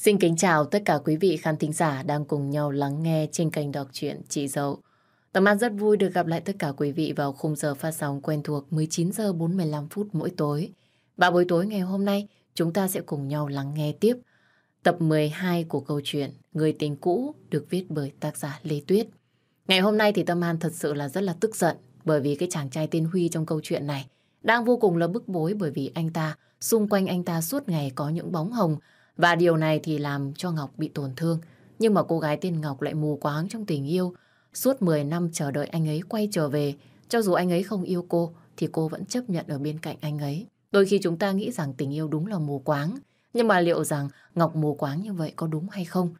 Xin kính chào tất cả quý vị khán thính giả đang cùng nhau lắng nghe trên kênh đọc truyện Chị Dậu. Tâm An rất vui được gặp lại tất cả quý vị vào khung giờ phát sóng quen thuộc 19 giờ 45 phút mỗi tối. Và buổi tối ngày hôm nay chúng ta sẽ cùng nhau lắng nghe tiếp tập 12 của câu chuyện Người tình cũ được viết bởi tác giả Lê Tuyết. Ngày hôm nay thì Tâm An thật sự là rất là tức giận bởi vì cái chàng trai tên Huy trong câu chuyện này đang vô cùng là bức bối bởi vì anh ta, xung quanh anh ta suốt ngày có những bóng hồng và điều này thì làm cho Ngọc bị tổn thương. Nhưng mà cô gái tên Ngọc lại mù quáng trong tình yêu. Suốt 10 năm chờ đợi anh ấy quay trở về. Cho dù anh ấy không yêu cô thì cô vẫn chấp nhận ở bên cạnh anh ấy. Đôi khi chúng ta nghĩ rằng tình yêu đúng là mù quáng. Nhưng mà liệu rằng Ngọc mù quáng như vậy có đúng hay không?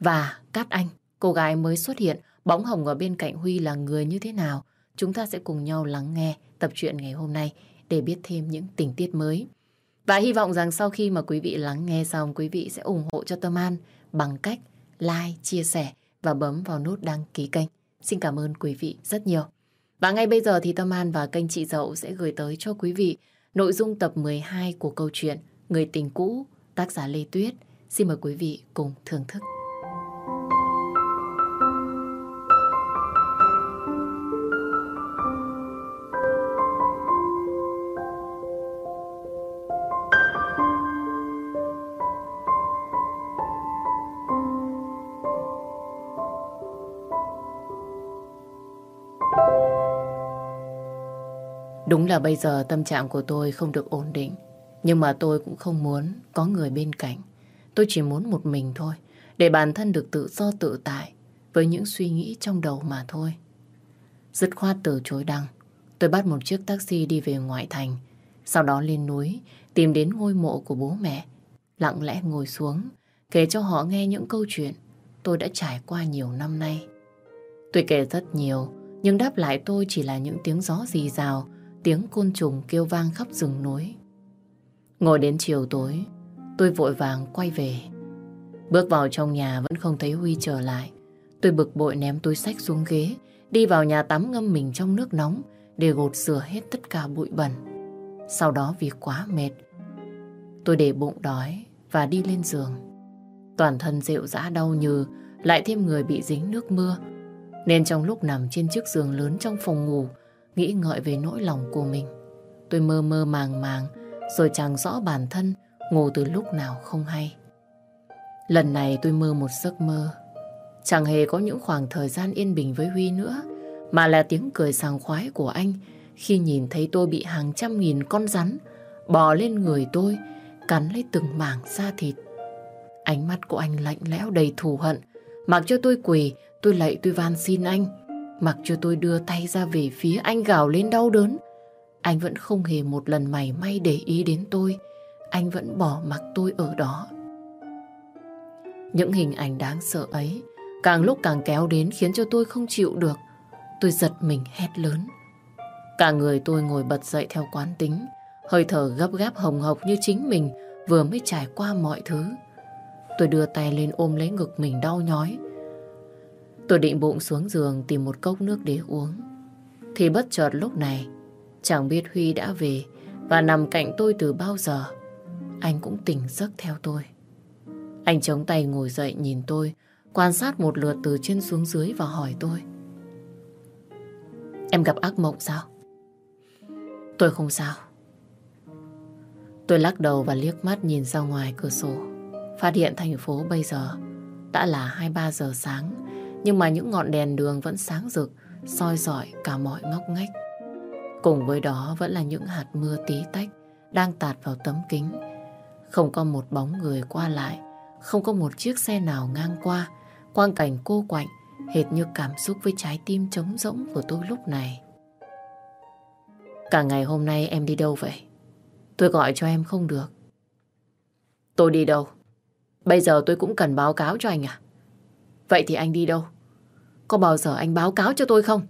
Và Cát Anh, cô gái mới xuất hiện, bóng hồng ở bên cạnh Huy là người như thế nào? Chúng ta sẽ cùng nhau lắng nghe tập truyện ngày hôm nay để biết thêm những tình tiết mới. Và hy vọng rằng sau khi mà quý vị lắng nghe xong, quý vị sẽ ủng hộ cho Tâm An bằng cách like, chia sẻ và bấm vào nút đăng ký kênh. Xin cảm ơn quý vị rất nhiều. Và ngay bây giờ thì Tâm An và kênh Chị Dậu sẽ gửi tới cho quý vị nội dung tập 12 của câu chuyện Người tình cũ, tác giả Lê Tuyết. Xin mời quý vị cùng thưởng thức. Đúng là bây giờ tâm trạng của tôi không được ổn định. Nhưng mà tôi cũng không muốn có người bên cạnh. Tôi chỉ muốn một mình thôi. Để bản thân được tự do tự tại với những suy nghĩ trong đầu mà thôi. Dứt khoát từ chối đăng. Tôi bắt một chiếc taxi đi về ngoại thành. Sau đó lên núi, tìm đến ngôi mộ của bố mẹ. Lặng lẽ ngồi xuống, kể cho họ nghe những câu chuyện tôi đã trải qua nhiều năm nay. Tôi kể rất nhiều, nhưng đáp lại tôi chỉ là những tiếng gió rì rào tiếng côn trùng kêu vang khắp rừng núi. Ngồi đến chiều tối, tôi vội vàng quay về. Bước vào trong nhà vẫn không thấy Huy trở lại. Tôi bực bội ném túi sách xuống ghế, đi vào nhà tắm ngâm mình trong nước nóng để gột rửa hết tất cả bụi bẩn. Sau đó vì quá mệt, tôi để bụng đói và đi lên giường. Toàn thân rệu rã đau như lại thêm người bị dính nước mưa. Nên trong lúc nằm trên chiếc giường lớn trong phòng ngủ, nghĩ ngợi về nỗi lòng của mình. Tôi mơ mơ màng màng, rồi chẳng rõ bản thân ngủ từ lúc nào không hay. Lần này tôi mơ một giấc mơ. Chẳng hề có những khoảng thời gian yên bình với Huy nữa, mà là tiếng cười sàng khoái của anh khi nhìn thấy tôi bị hàng trăm nghìn con rắn bò lên người tôi, cắn lấy từng mảng da thịt. Ánh mắt của anh lạnh lẽo đầy thù hận, mặc cho tôi quỳ, tôi lạy tôi van xin anh Mặc cho tôi đưa tay ra về phía anh gào lên đau đớn. Anh vẫn không hề một lần mày may để ý đến tôi. Anh vẫn bỏ mặc tôi ở đó. Những hình ảnh đáng sợ ấy càng lúc càng kéo đến khiến cho tôi không chịu được. Tôi giật mình hét lớn. Cả người tôi ngồi bật dậy theo quán tính. Hơi thở gấp gáp hồng hộc như chính mình vừa mới trải qua mọi thứ. Tôi đưa tay lên ôm lấy ngực mình đau nhói. Tôi định bụng xuống giường tìm một cốc nước để uống. Thì bất chợt lúc này, chẳng biết Huy đã về và nằm cạnh tôi từ bao giờ. Anh cũng tỉnh giấc theo tôi. Anh chống tay ngồi dậy nhìn tôi, quan sát một lượt từ trên xuống dưới và hỏi tôi. Em gặp ác mộng sao? Tôi không sao. Tôi lắc đầu và liếc mắt nhìn ra ngoài cửa sổ. Phát hiện thành phố bây giờ đã là 2-3 giờ sáng nhưng mà những ngọn đèn đường vẫn sáng rực, soi rọi cả mọi ngóc ngách. Cùng với đó vẫn là những hạt mưa tí tách đang tạt vào tấm kính. Không có một bóng người qua lại, không có một chiếc xe nào ngang qua. Quang cảnh cô quạnh, hệt như cảm xúc với trái tim trống rỗng của tôi lúc này. Cả ngày hôm nay em đi đâu vậy? Tôi gọi cho em không được. Tôi đi đâu? Bây giờ tôi cũng cần báo cáo cho anh à? Vậy thì anh đi đâu? Có bao giờ anh báo cáo cho tôi không?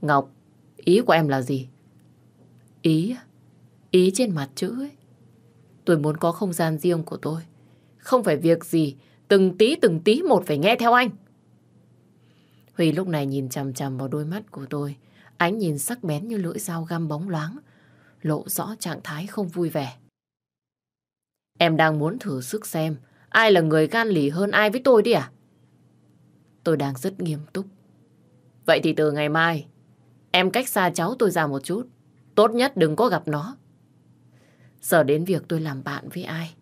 Ngọc, ý của em là gì? Ý? Ý trên mặt chữ ấy. Tôi muốn có không gian riêng của tôi. Không phải việc gì, từng tí từng tí một phải nghe theo anh. Huy lúc này nhìn chằm chằm vào đôi mắt của tôi. Ánh nhìn sắc bén như lưỡi dao găm bóng loáng. Lộ rõ trạng thái không vui vẻ. Em đang muốn thử sức xem ai là người gan lì hơn ai với tôi đi à? Tôi đang rất nghiêm túc. Vậy thì từ ngày mai, em cách xa cháu tôi ra một chút. Tốt nhất đừng có gặp nó. Giờ đến việc tôi làm bạn với ai,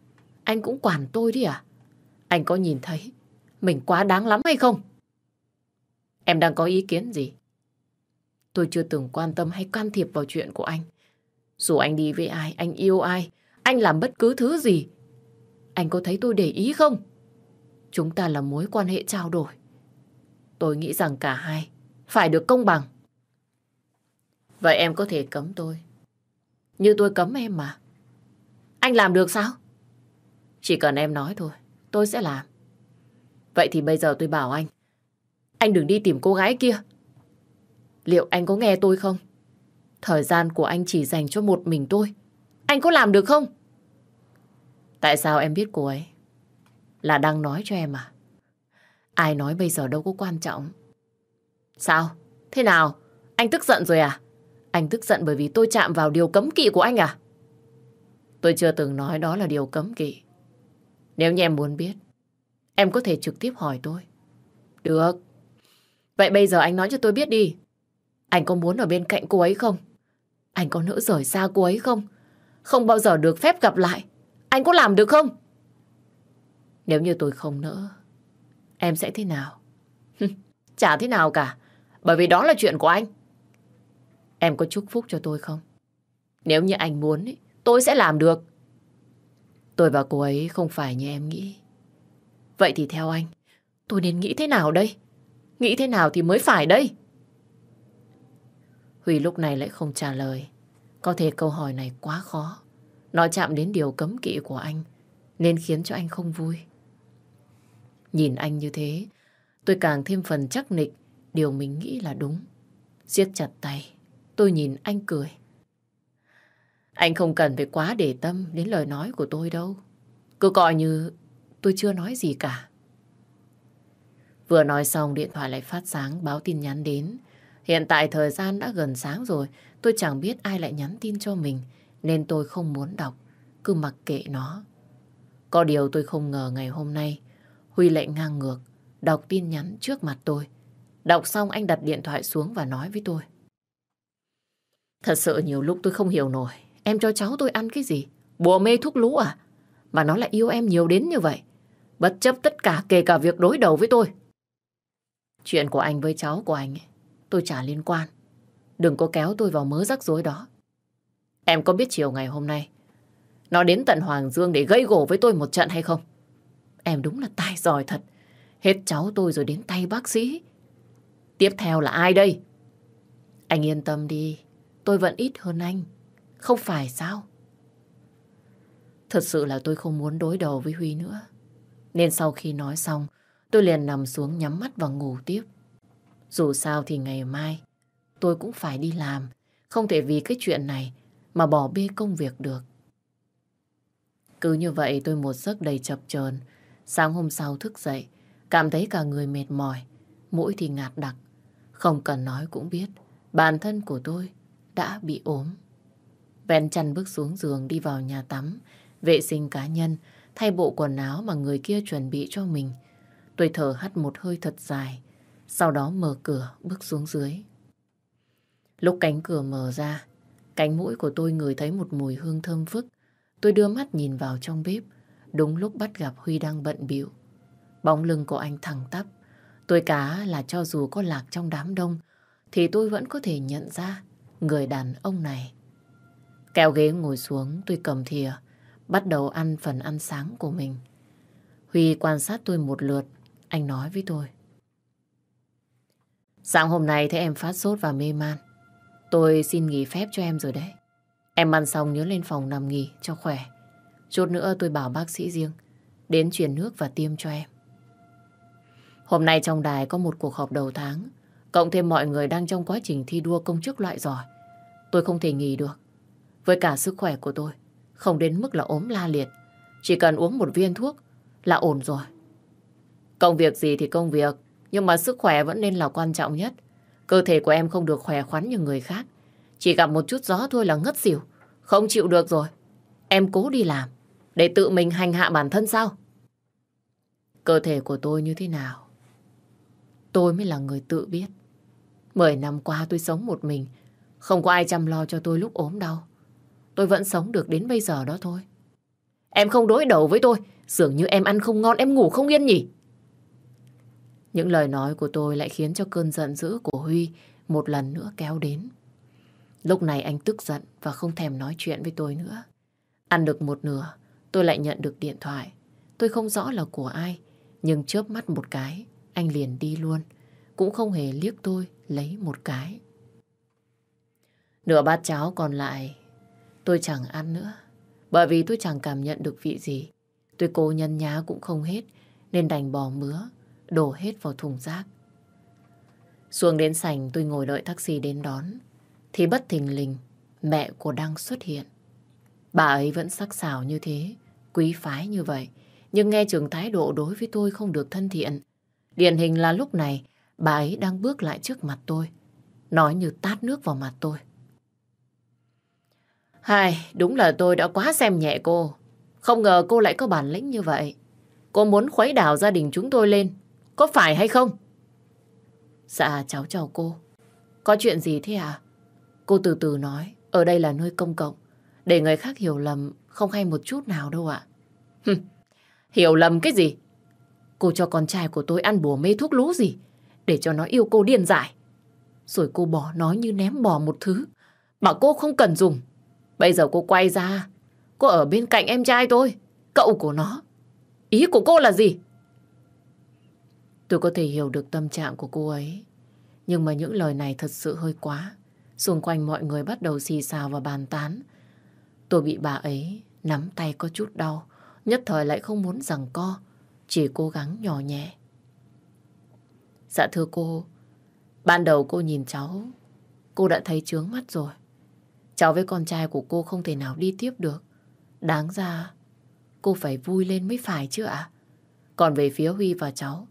anh cũng quản tôi đi à? Anh có nhìn thấy mình quá đáng lắm hay không? Em đang có ý kiến gì? Tôi chưa từng quan tâm hay can thiệp vào chuyện của anh. Dù anh đi với ai, anh yêu ai, anh làm bất cứ thứ gì. Anh có thấy tôi để ý không? Chúng ta là mối quan hệ trao đổi. Tôi nghĩ rằng cả hai phải được công bằng. Vậy em có thể cấm tôi. Như tôi cấm em mà. Anh làm được sao? Chỉ cần em nói thôi, tôi sẽ làm. Vậy thì bây giờ tôi bảo anh, anh đừng đi tìm cô gái kia. Liệu anh có nghe tôi không? Thời gian của anh chỉ dành cho một mình tôi. Anh có làm được không? Tại sao em biết cô ấy? Là đang nói cho em à? Ai nói bây giờ đâu có quan trọng. Sao? Thế nào? Anh tức giận rồi à? Anh tức giận bởi vì tôi chạm vào điều cấm kỵ của anh à? Tôi chưa từng nói đó là điều cấm kỵ. Nếu như em muốn biết, em có thể trực tiếp hỏi tôi. Được. Vậy bây giờ anh nói cho tôi biết đi. Anh có muốn ở bên cạnh cô ấy không? Anh có nỡ rời xa cô ấy không? Không bao giờ được phép gặp lại. Anh có làm được không? Nếu như tôi không nỡ, em sẽ thế nào? Chả thế nào cả. Bởi vì đó là chuyện của anh. Em có chúc phúc cho tôi không? Nếu như anh muốn, tôi sẽ làm được. Tôi và cô ấy không phải như em nghĩ. Vậy thì theo anh, tôi nên nghĩ thế nào đây? Nghĩ thế nào thì mới phải đây? Huy lúc này lại không trả lời. Có thể câu hỏi này quá khó. Nó chạm đến điều cấm kỵ của anh, nên khiến cho anh không vui. Nhìn anh như thế, tôi càng thêm phần chắc nịch điều mình nghĩ là đúng. siết chặt tay, tôi nhìn anh cười. Anh không cần phải quá để tâm đến lời nói của tôi đâu. Cứ coi như tôi chưa nói gì cả. Vừa nói xong điện thoại lại phát sáng báo tin nhắn đến. Hiện tại thời gian đã gần sáng rồi, tôi chẳng biết ai lại nhắn tin cho mình, nên tôi không muốn đọc, cứ mặc kệ nó. Có điều tôi không ngờ ngày hôm nay, Huy lại ngang ngược, đọc tin nhắn trước mặt tôi. Đọc xong anh đặt điện thoại xuống và nói với tôi. Thật sự nhiều lúc tôi không hiểu nổi, em cho cháu tôi ăn cái gì? Bùa mê thuốc lú à? Mà nó lại yêu em nhiều đến như vậy. Bất chấp tất cả kể cả việc đối đầu với tôi. Chuyện của anh với cháu của anh ấy, tôi chả liên quan. Đừng có kéo tôi vào mớ rắc rối đó. Em có biết chiều ngày hôm nay nó đến tận Hoàng Dương để gây gổ với tôi một trận hay không? Em đúng là tài giỏi thật. Hết cháu tôi rồi đến tay bác sĩ. Tiếp theo là ai đây? Anh yên tâm đi. Tôi vẫn ít hơn anh. Không phải sao? Thật sự là tôi không muốn đối đầu với Huy nữa. Nên sau khi nói xong, tôi liền nằm xuống nhắm mắt và ngủ tiếp. Dù sao thì ngày mai, tôi cũng phải đi làm. Không thể vì cái chuyện này mà bỏ bê công việc được. Cứ như vậy tôi một giấc đầy chập chờn Sáng hôm sau thức dậy, cảm thấy cả người mệt mỏi, mũi thì ngạt đặc. Không cần nói cũng biết, bản thân của tôi đã bị ốm. Ven chăn bước xuống giường đi vào nhà tắm, vệ sinh cá nhân, thay bộ quần áo mà người kia chuẩn bị cho mình. Tôi thở hắt một hơi thật dài, sau đó mở cửa bước xuống dưới. Lúc cánh cửa mở ra, cánh mũi của tôi ngửi thấy một mùi hương thơm phức. Tôi đưa mắt nhìn vào trong bếp, đúng lúc bắt gặp Huy đang bận bịu. Bóng lưng của anh thẳng tắp. Tôi cá là cho dù có lạc trong đám đông, thì tôi vẫn có thể nhận ra người đàn ông này. Kéo ghế ngồi xuống, tôi cầm thìa, bắt đầu ăn phần ăn sáng của mình. Huy quan sát tôi một lượt, anh nói với tôi. Sáng hôm nay thấy em phát sốt và mê man. Tôi xin nghỉ phép cho em rồi đấy. Em ăn xong nhớ lên phòng nằm nghỉ cho khỏe. Chút nữa tôi bảo bác sĩ riêng đến truyền nước và tiêm cho em. Hôm nay trong đài có một cuộc họp đầu tháng, cộng thêm mọi người đang trong quá trình thi đua công chức loại giỏi. Tôi không thể nghỉ được. Với cả sức khỏe của tôi, không đến mức là ốm la liệt. Chỉ cần uống một viên thuốc là ổn rồi. Công việc gì thì công việc, nhưng mà sức khỏe vẫn nên là quan trọng nhất. Cơ thể của em không được khỏe khoắn như người khác. Chỉ gặp một chút gió thôi là ngất xỉu. Không chịu được rồi. Em cố đi làm. Để tự mình hành hạ bản thân sao? Cơ thể của tôi như thế nào? Tôi mới là người tự biết. Mười năm qua tôi sống một mình. Không có ai chăm lo cho tôi lúc ốm đau. Tôi vẫn sống được đến bây giờ đó thôi. Em không đối đầu với tôi. Dường như em ăn không ngon, em ngủ không yên nhỉ? Những lời nói của tôi lại khiến cho cơn giận dữ của Huy một lần nữa kéo đến. Lúc này anh tức giận và không thèm nói chuyện với tôi nữa. Ăn được một nửa, tôi lại nhận được điện thoại. Tôi không rõ là của ai, nhưng chớp mắt một cái, anh liền đi luôn. Cũng không hề liếc tôi lấy một cái. Nửa bát cháo còn lại, tôi chẳng ăn nữa. Bởi vì tôi chẳng cảm nhận được vị gì. Tôi cố nhân nhá cũng không hết, nên đành bò mứa, đổ hết vào thùng rác. Xuống đến sảnh tôi ngồi đợi taxi đến đón. Thì bất thình lình, mẹ của Đăng xuất hiện. Bà ấy vẫn sắc sảo như thế, quý phái như vậy. Nhưng nghe trường thái độ đối với tôi không được thân thiện. Điển hình là lúc này, bà ấy đang bước lại trước mặt tôi. Nói như tát nước vào mặt tôi. Hai, đúng là tôi đã quá xem nhẹ cô. Không ngờ cô lại có bản lĩnh như vậy. Cô muốn khuấy đảo gia đình chúng tôi lên. Có phải hay không? Dạ, cháu chào cô. Có chuyện gì thế à? Cô từ từ nói, ở đây là nơi công cộng. Để người khác hiểu lầm, không hay một chút nào đâu ạ. hiểu lầm cái gì? Cô cho con trai của tôi ăn bùa mê thuốc lú gì? Để cho nó yêu cô điên dại. Rồi cô bỏ nó như ném bỏ một thứ. Bảo cô không cần dùng. Bây giờ cô quay ra. Cô ở bên cạnh em trai tôi. Cậu của nó. Ý của cô là gì? Tôi có thể hiểu được tâm trạng của cô ấy. Nhưng mà những lời này thật sự hơi quá. Xung quanh mọi người bắt đầu xì xào và bàn tán. Tôi bị bà ấy nắm tay có chút đau. Nhất thời lại không muốn rằng co. Chỉ cố gắng nhỏ nhẹ. Dạ thưa cô, ban đầu cô nhìn cháu, cô đã thấy trướng mắt rồi. Cháu với con trai của cô không thể nào đi tiếp được. Đáng ra, cô phải vui lên mới phải chứ ạ. Còn về phía Huy và cháu,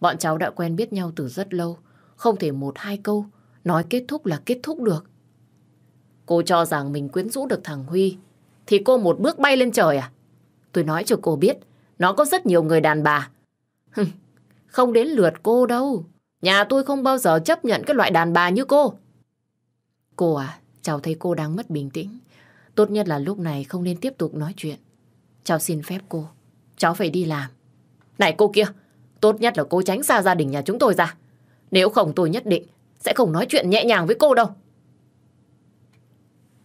bọn cháu đã quen biết nhau từ rất lâu. Không thể một hai câu nói kết thúc là kết thúc được. Cô cho rằng mình quyến rũ được thằng Huy, thì cô một bước bay lên trời à? Tôi nói cho cô biết, nó có rất nhiều người đàn bà. không đến lượt cô đâu. Nhà tôi không bao giờ chấp nhận cái loại đàn bà như cô. Cô à, cháu thấy cô đang mất bình tĩnh. Tốt nhất là lúc này không nên tiếp tục nói chuyện. Cháu xin phép cô. Cháu phải đi làm. Này cô kia, tốt nhất là cô tránh xa gia đình nhà chúng tôi ra. Nếu không tôi nhất định sẽ không nói chuyện nhẹ nhàng với cô đâu.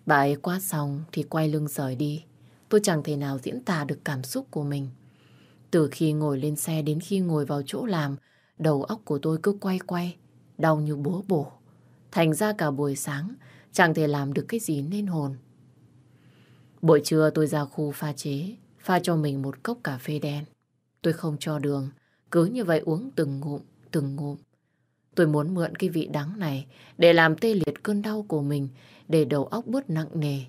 Bà ấy quát xong thì quay lưng rời đi. Tôi chẳng thể nào diễn tả được cảm xúc của mình. Từ khi ngồi lên xe đến khi ngồi vào chỗ làm, đầu óc của tôi cứ quay quay, đau như búa bổ. Thành ra cả buổi sáng, chẳng thể làm được cái gì nên hồn. Buổi trưa tôi ra khu pha chế, pha cho mình một cốc cà phê đen. Tôi không cho đường, cứ như vậy uống từng ngụm, từng ngụm. Tôi muốn mượn cái vị đắng này để làm tê liệt cơn đau của mình, để đầu óc bớt nặng nề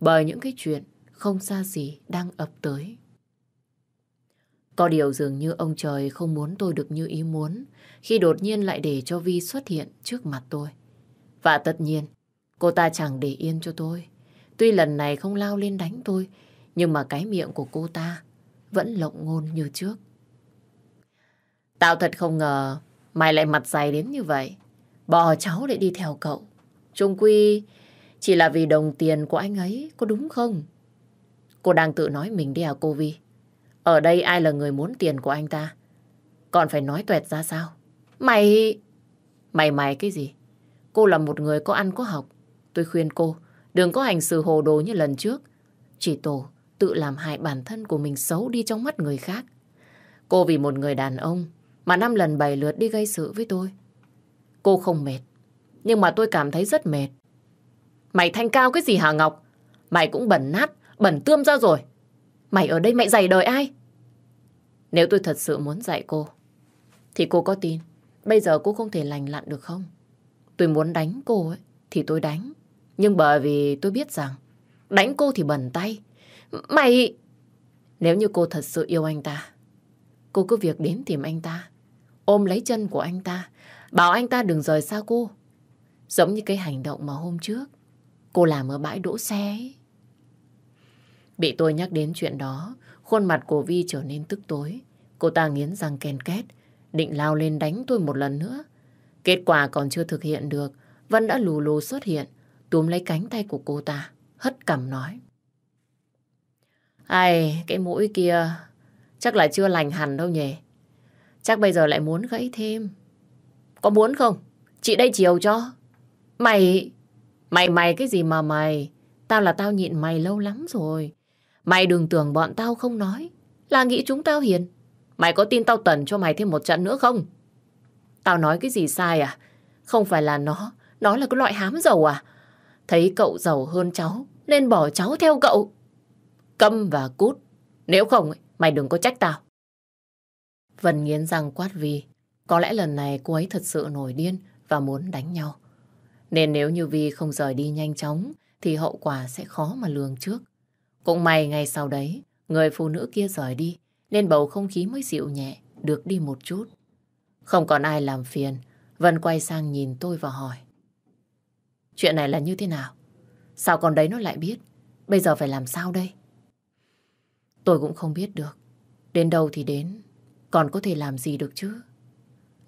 bởi những cái chuyện không xa gì đang ập tới. Có điều dường như ông trời không muốn tôi được như ý muốn khi đột nhiên lại để cho Vi xuất hiện trước mặt tôi. Và tất nhiên, cô ta chẳng để yên cho tôi. Tuy lần này không lao lên đánh tôi, nhưng mà cái miệng của cô ta vẫn lộng ngôn như trước. Tao thật không ngờ mày lại mặt dày đến như vậy. Bỏ cháu để đi theo cậu. Trung Quy chỉ là vì đồng tiền của anh ấy, có đúng không? Cô đang tự nói mình đi à cô Vi? Ở đây ai là người muốn tiền của anh ta? Còn phải nói tuẹt ra sao? Mày... Mày mày cái gì? Cô là một người có ăn có học. Tôi khuyên cô đừng có hành xử hồ đồ như lần trước. Chỉ tổ tự làm hại bản thân của mình xấu đi trong mắt người khác. Cô vì một người đàn ông mà năm lần bảy lượt đi gây sự với tôi. Cô không mệt, nhưng mà tôi cảm thấy rất mệt. Mày thanh cao cái gì hả Ngọc? Mày cũng bẩn nát, bẩn tươm ra rồi. Mày ở đây mày dạy đời ai? Nếu tôi thật sự muốn dạy cô, thì cô có tin bây giờ cô không thể lành lặn được không? Tôi muốn đánh cô ấy, thì tôi đánh. Nhưng bởi vì tôi biết rằng đánh cô thì bẩn tay. Mày... Nếu như cô thật sự yêu anh ta, cô cứ việc đến tìm anh ta, ôm lấy chân của anh ta, bảo anh ta đừng rời xa cô. Giống như cái hành động mà hôm trước cô làm ở bãi đỗ xe ấy. Bị tôi nhắc đến chuyện đó, khuôn mặt của Vi trở nên tức tối. Cô ta nghiến răng ken két, định lao lên đánh tôi một lần nữa. Kết quả còn chưa thực hiện được, Vân đã lù lù xuất hiện, túm lấy cánh tay của cô ta, hất cằm nói. Ai, cái mũi kia chắc là chưa lành hẳn đâu nhỉ. Chắc bây giờ lại muốn gãy thêm. Có muốn không? Chị đây chiều cho. Mày... Mày mày cái gì mà mày? Tao là tao nhịn mày lâu lắm rồi. Mày đừng tưởng bọn tao không nói. Là nghĩ chúng tao hiền. Mày có tin tao tần cho mày thêm một trận nữa không? Tao nói cái gì sai à? Không phải là nó. Nó là cái loại hám giàu à? Thấy cậu giàu hơn cháu. Nên bỏ cháu theo cậu. Câm và cút. Nếu không, mày đừng có trách tao. Vân nghiến răng quát Vi: có lẽ lần này cô ấy thật sự nổi điên và muốn đánh nhau. Nên nếu như Vi không rời đi nhanh chóng thì hậu quả sẽ khó mà lường trước. Cũng may ngay sau đấy, người phụ nữ kia rời đi nên bầu không khí mới dịu nhẹ, được đi một chút. Không còn ai làm phiền, Vân quay sang nhìn tôi và hỏi. Chuyện này là như thế nào? Sao con đấy nó lại biết? Bây giờ phải làm sao đây? Tôi cũng không biết được. Đến đâu thì đến, còn có thể làm gì được chứ?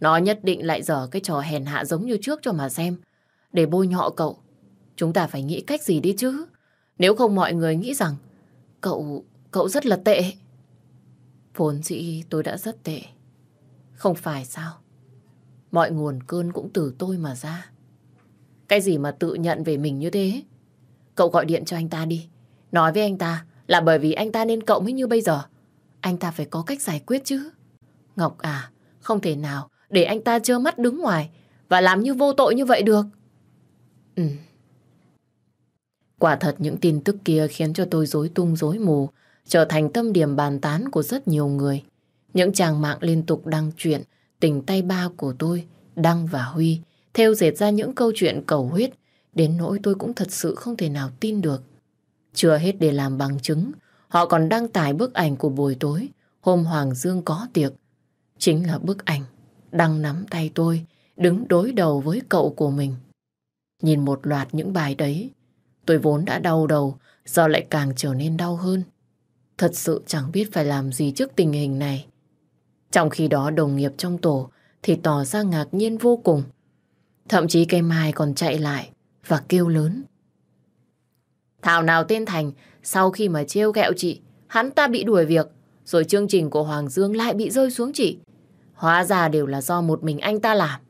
Nó nhất định lại dở cái trò hèn hạ giống như trước cho mà xem. Để bôi nhọ cậu. Chúng ta phải nghĩ cách gì đi chứ. Nếu không mọi người nghĩ rằng cậu, cậu rất là tệ. Vốn dĩ tôi đã rất tệ. Không phải sao? Mọi nguồn cơn cũng từ tôi mà ra. Cái gì mà tự nhận về mình như thế? Cậu gọi điện cho anh ta đi. Nói với anh ta là bởi vì anh ta nên cậu mới như bây giờ. Anh ta phải có cách giải quyết chứ. Ngọc à, không thể nào để anh ta trơ mắt đứng ngoài và làm như vô tội như vậy được. Ừ. Quả thật những tin tức kia khiến cho tôi rối tung rối mù, trở thành tâm điểm bàn tán của rất nhiều người. Những trang mạng liên tục đăng chuyện tình tay ba của tôi, Đăng và Huy, theo dệt ra những câu chuyện cầu huyết, đến nỗi tôi cũng thật sự không thể nào tin được. Chưa hết để làm bằng chứng, họ còn đăng tải bức ảnh của buổi tối, hôm Hoàng Dương có tiệc. Chính là bức ảnh đang nắm tay tôi, đứng đối đầu với cậu của mình. Nhìn một loạt những bài đấy, tôi vốn đã đau đầu, giờ lại càng trở nên đau hơn. Thật sự chẳng biết phải làm gì trước tình hình này. Trong khi đó đồng nghiệp trong tổ thì tỏ ra ngạc nhiên vô cùng. Thậm chí cây mai còn chạy lại và kêu lớn. Thảo nào tên Thành sau khi mà trêu ghẹo chị, hắn ta bị đuổi việc, rồi chương trình của Hoàng Dương lại bị rơi xuống chị. Hóa ra đều là do một mình anh ta làm.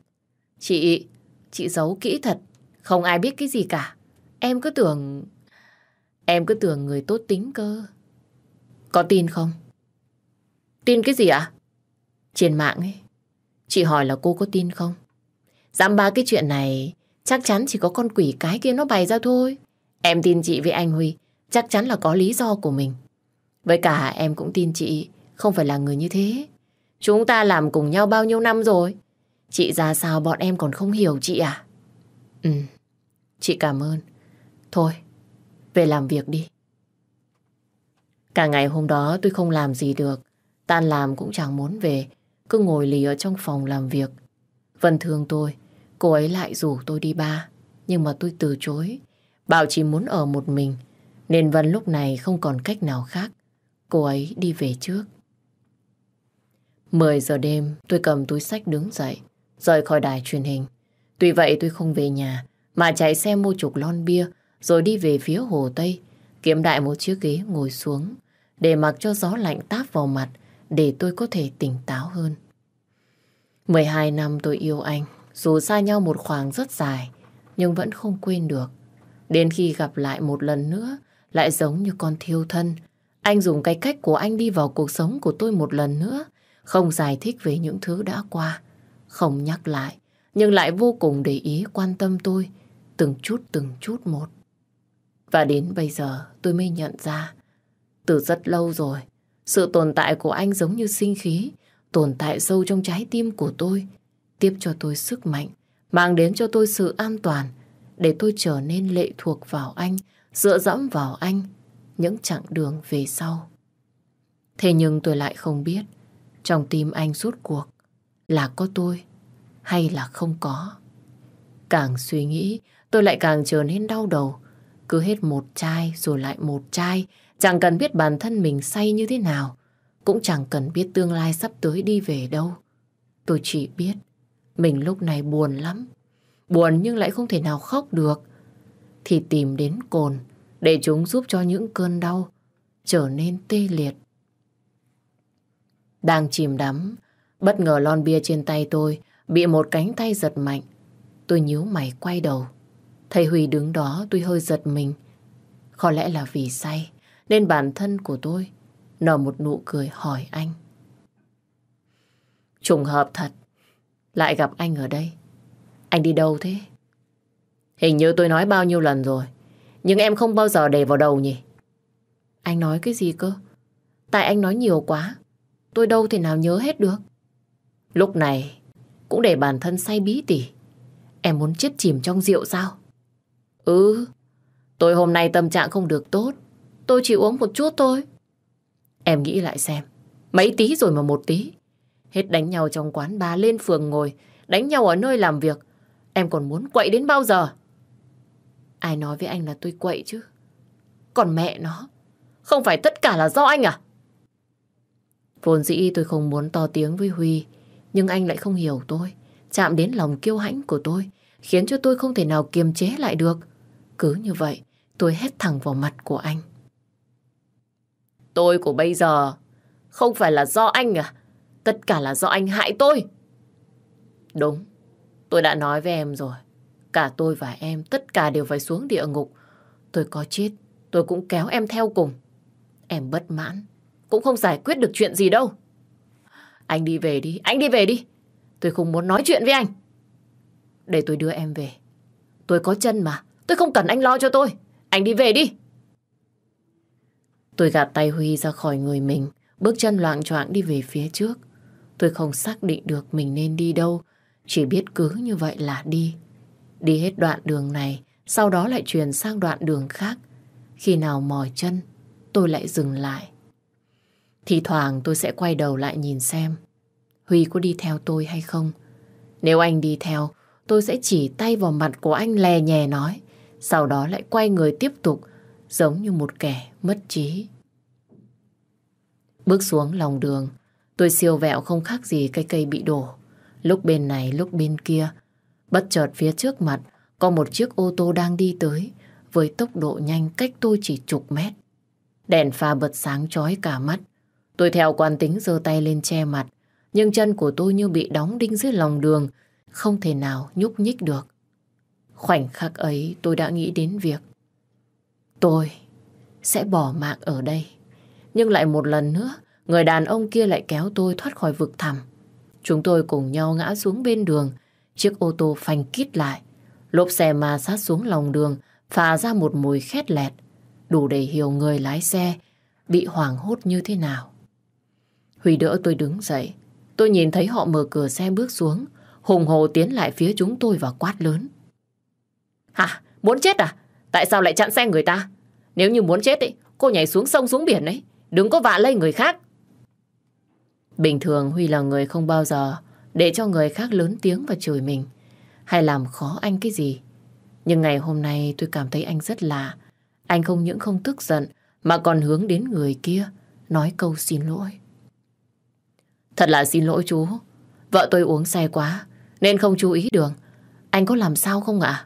Chị, chị giấu kỹ thật, không ai biết cái gì cả. Em cứ tưởng... Em cứ tưởng người tốt tính cơ. Có tin không? Tin cái gì ạ? Trên mạng ấy. Chị hỏi là cô có tin không? Dám ba cái chuyện này chắc chắn chỉ có con quỷ cái kia nó bày ra thôi. Em tin chị với anh Huy chắc chắn là có lý do của mình. Với cả em cũng tin chị không phải là người như thế. Chúng ta làm cùng nhau bao nhiêu năm rồi? Chị ra sao bọn em còn không hiểu chị à? Ừ, chị cảm ơn. Thôi, về làm việc đi. Cả ngày hôm đó tôi không làm gì được. Tan làm cũng chẳng muốn về. Cứ ngồi lì ở trong phòng làm việc. Vân thương tôi, cô ấy lại rủ tôi đi ba. Nhưng mà tôi từ chối. Bảo chỉ muốn ở một mình. Nên Vân lúc này không còn cách nào khác. Cô ấy đi về trước. 10 giờ đêm tôi cầm túi sách đứng dậy, rời khỏi đài truyền hình. Tuy vậy tôi không về nhà, mà chạy xe mua chục lon bia, rồi đi về phía hồ Tây, kiếm đại một chiếc ghế ngồi xuống, để mặc cho gió lạnh táp vào mặt, để tôi có thể tỉnh táo hơn. 12 năm tôi yêu anh, dù xa nhau một khoảng rất dài, nhưng vẫn không quên được. Đến khi gặp lại một lần nữa, lại giống như con thiêu thân. Anh dùng cái cách của anh đi vào cuộc sống của tôi một lần nữa, không giải thích về những thứ đã qua, không nhắc lại, nhưng lại vô cùng để ý quan tâm tôi, từng chút từng chút một. Và đến bây giờ tôi mới nhận ra, từ rất lâu rồi, sự tồn tại của anh giống như sinh khí, tồn tại sâu trong trái tim của tôi, tiếp cho tôi sức mạnh, mang đến cho tôi sự an toàn, để tôi trở nên lệ thuộc vào anh, dựa dẫm vào anh, những chặng đường về sau. Thế nhưng tôi lại không biết, trong tim anh rút cuộc là có tôi hay là không có. Càng suy nghĩ, tôi lại càng trở nên đau đầu. Cứ hết một chai rồi lại một chai, chẳng cần biết bản thân mình say như thế nào. cũng chẳng cần biết tương lai sắp tới đi về đâu. Tôi chỉ biết mình lúc này buồn lắm. Buồn nhưng lại không thể nào khóc được. Thì tìm đến cồn để chúng giúp cho những cơn đau trở nên tê liệt. Đang chìm đắm, bất ngờ lon bia trên tay tôi bị một cánh tay giật mạnh. Tôi nhíu mày quay đầu. Thầy Huy đứng đó tôi hơi giật mình. Có lẽ là vì say nên bản thân của tôi nở một nụ cười hỏi anh. Trùng hợp thật, lại gặp anh ở đây. Anh đi đâu thế? Hình như tôi nói bao nhiêu lần rồi, nhưng em không bao giờ để vào đầu nhỉ? Anh nói cái gì cơ? Tại anh nói nhiều quá, tôi đâu thể nào nhớ hết được. Lúc này, cũng để bản thân say bí tỉ. Em muốn chết chìm trong rượu sao? Ừ, tôi hôm nay tâm trạng không được tốt. Tôi chỉ uống một chút thôi. Em nghĩ lại xem, mấy tí rồi mà một tí. Hết đánh nhau trong quán bà lên phường ngồi, đánh nhau ở nơi làm việc. Em còn muốn quậy đến bao giờ? Ai nói với anh là tôi quậy chứ? Còn mẹ nó, không phải tất cả là do anh à? Vốn dĩ tôi không muốn to tiếng với Huy, nhưng anh lại không hiểu tôi, chạm đến lòng kiêu hãnh của tôi, khiến cho tôi không thể nào kiềm chế lại được. Cứ như vậy, tôi hét thẳng vào mặt của anh. Tôi của bây giờ không phải là do anh à? Tất cả là do anh hại tôi. Đúng, tôi đã nói với em rồi. Cả tôi và em tất cả đều phải xuống địa ngục. Tôi có chết, tôi cũng kéo em theo cùng. Em bất mãn, cũng không giải quyết được chuyện gì đâu. Anh đi về đi, anh đi về đi. Tôi không muốn nói chuyện với anh. Để tôi đưa em về. Tôi có chân mà, tôi không cần anh lo cho tôi. Anh đi về đi. Tôi gạt tay Huy ra khỏi người mình, bước chân loạn choạng đi về phía trước. Tôi không xác định được mình nên đi đâu, chỉ biết cứ như vậy là đi. Đi hết đoạn đường này, sau đó lại chuyển sang đoạn đường khác. Khi nào mỏi chân, tôi lại dừng lại. Thì thoảng tôi sẽ quay đầu lại nhìn xem Huy có đi theo tôi hay không. Nếu anh đi theo, tôi sẽ chỉ tay vào mặt của anh lè nhè nói. Sau đó lại quay người tiếp tục, giống như một kẻ mất trí. Bước xuống lòng đường, tôi siêu vẹo không khác gì cây cây bị đổ. Lúc bên này, lúc bên kia. Bất chợt phía trước mặt, có một chiếc ô tô đang đi tới, với tốc độ nhanh cách tôi chỉ chục mét. Đèn pha bật sáng chói cả mắt. Tôi theo quan tính giơ tay lên che mặt, nhưng chân của tôi như bị đóng đinh dưới lòng đường, không thể nào nhúc nhích được. Khoảnh khắc ấy tôi đã nghĩ đến việc tôi sẽ bỏ mạng ở đây. Nhưng lại một lần nữa, người đàn ông kia lại kéo tôi thoát khỏi vực thẳm. Chúng tôi cùng nhau ngã xuống bên đường, chiếc ô tô phanh kít lại. Lốp xe mà sát xuống lòng đường, phà ra một mùi khét lẹt, đủ để hiểu người lái xe bị hoảng hốt như thế nào. Huy đỡ tôi đứng dậy, tôi nhìn thấy họ mở cửa xe bước xuống, hùng hồ tiến lại phía chúng tôi và quát lớn. Hả? Muốn chết à? Tại sao lại chặn xe người ta? Nếu như muốn chết ấy, cô nhảy xuống sông xuống biển ấy. Đừng có vạ lây người khác. Bình thường Huy là người không bao giờ để cho người khác lớn tiếng và chửi mình hay làm khó anh cái gì. Nhưng ngày hôm nay tôi cảm thấy anh rất lạ. Anh không những không tức giận mà còn hướng đến người kia nói câu xin lỗi. Thật là xin lỗi chú. Vợ tôi uống say quá nên không chú ý đường. Anh có làm sao không ạ?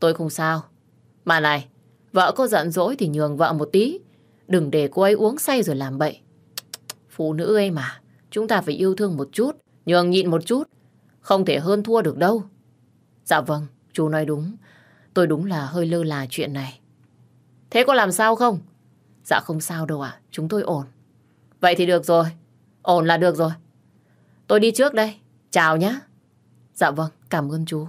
Tôi không sao. Mà này, vợ có giận dỗi thì nhường vợ một tí. Đừng để cô ấy uống say rồi làm bậy. Phụ nữ ấy mà, chúng ta phải yêu thương một chút, nhường nhịn một chút. Không thể hơn thua được đâu. Dạ vâng, chú nói đúng. Tôi đúng là hơi lơ là chuyện này. Thế có làm sao không? Dạ không sao đâu ạ, chúng tôi ổn. Vậy thì được rồi, ổn là được rồi. Tôi đi trước đây, chào nhé. Dạ vâng, cảm ơn chú.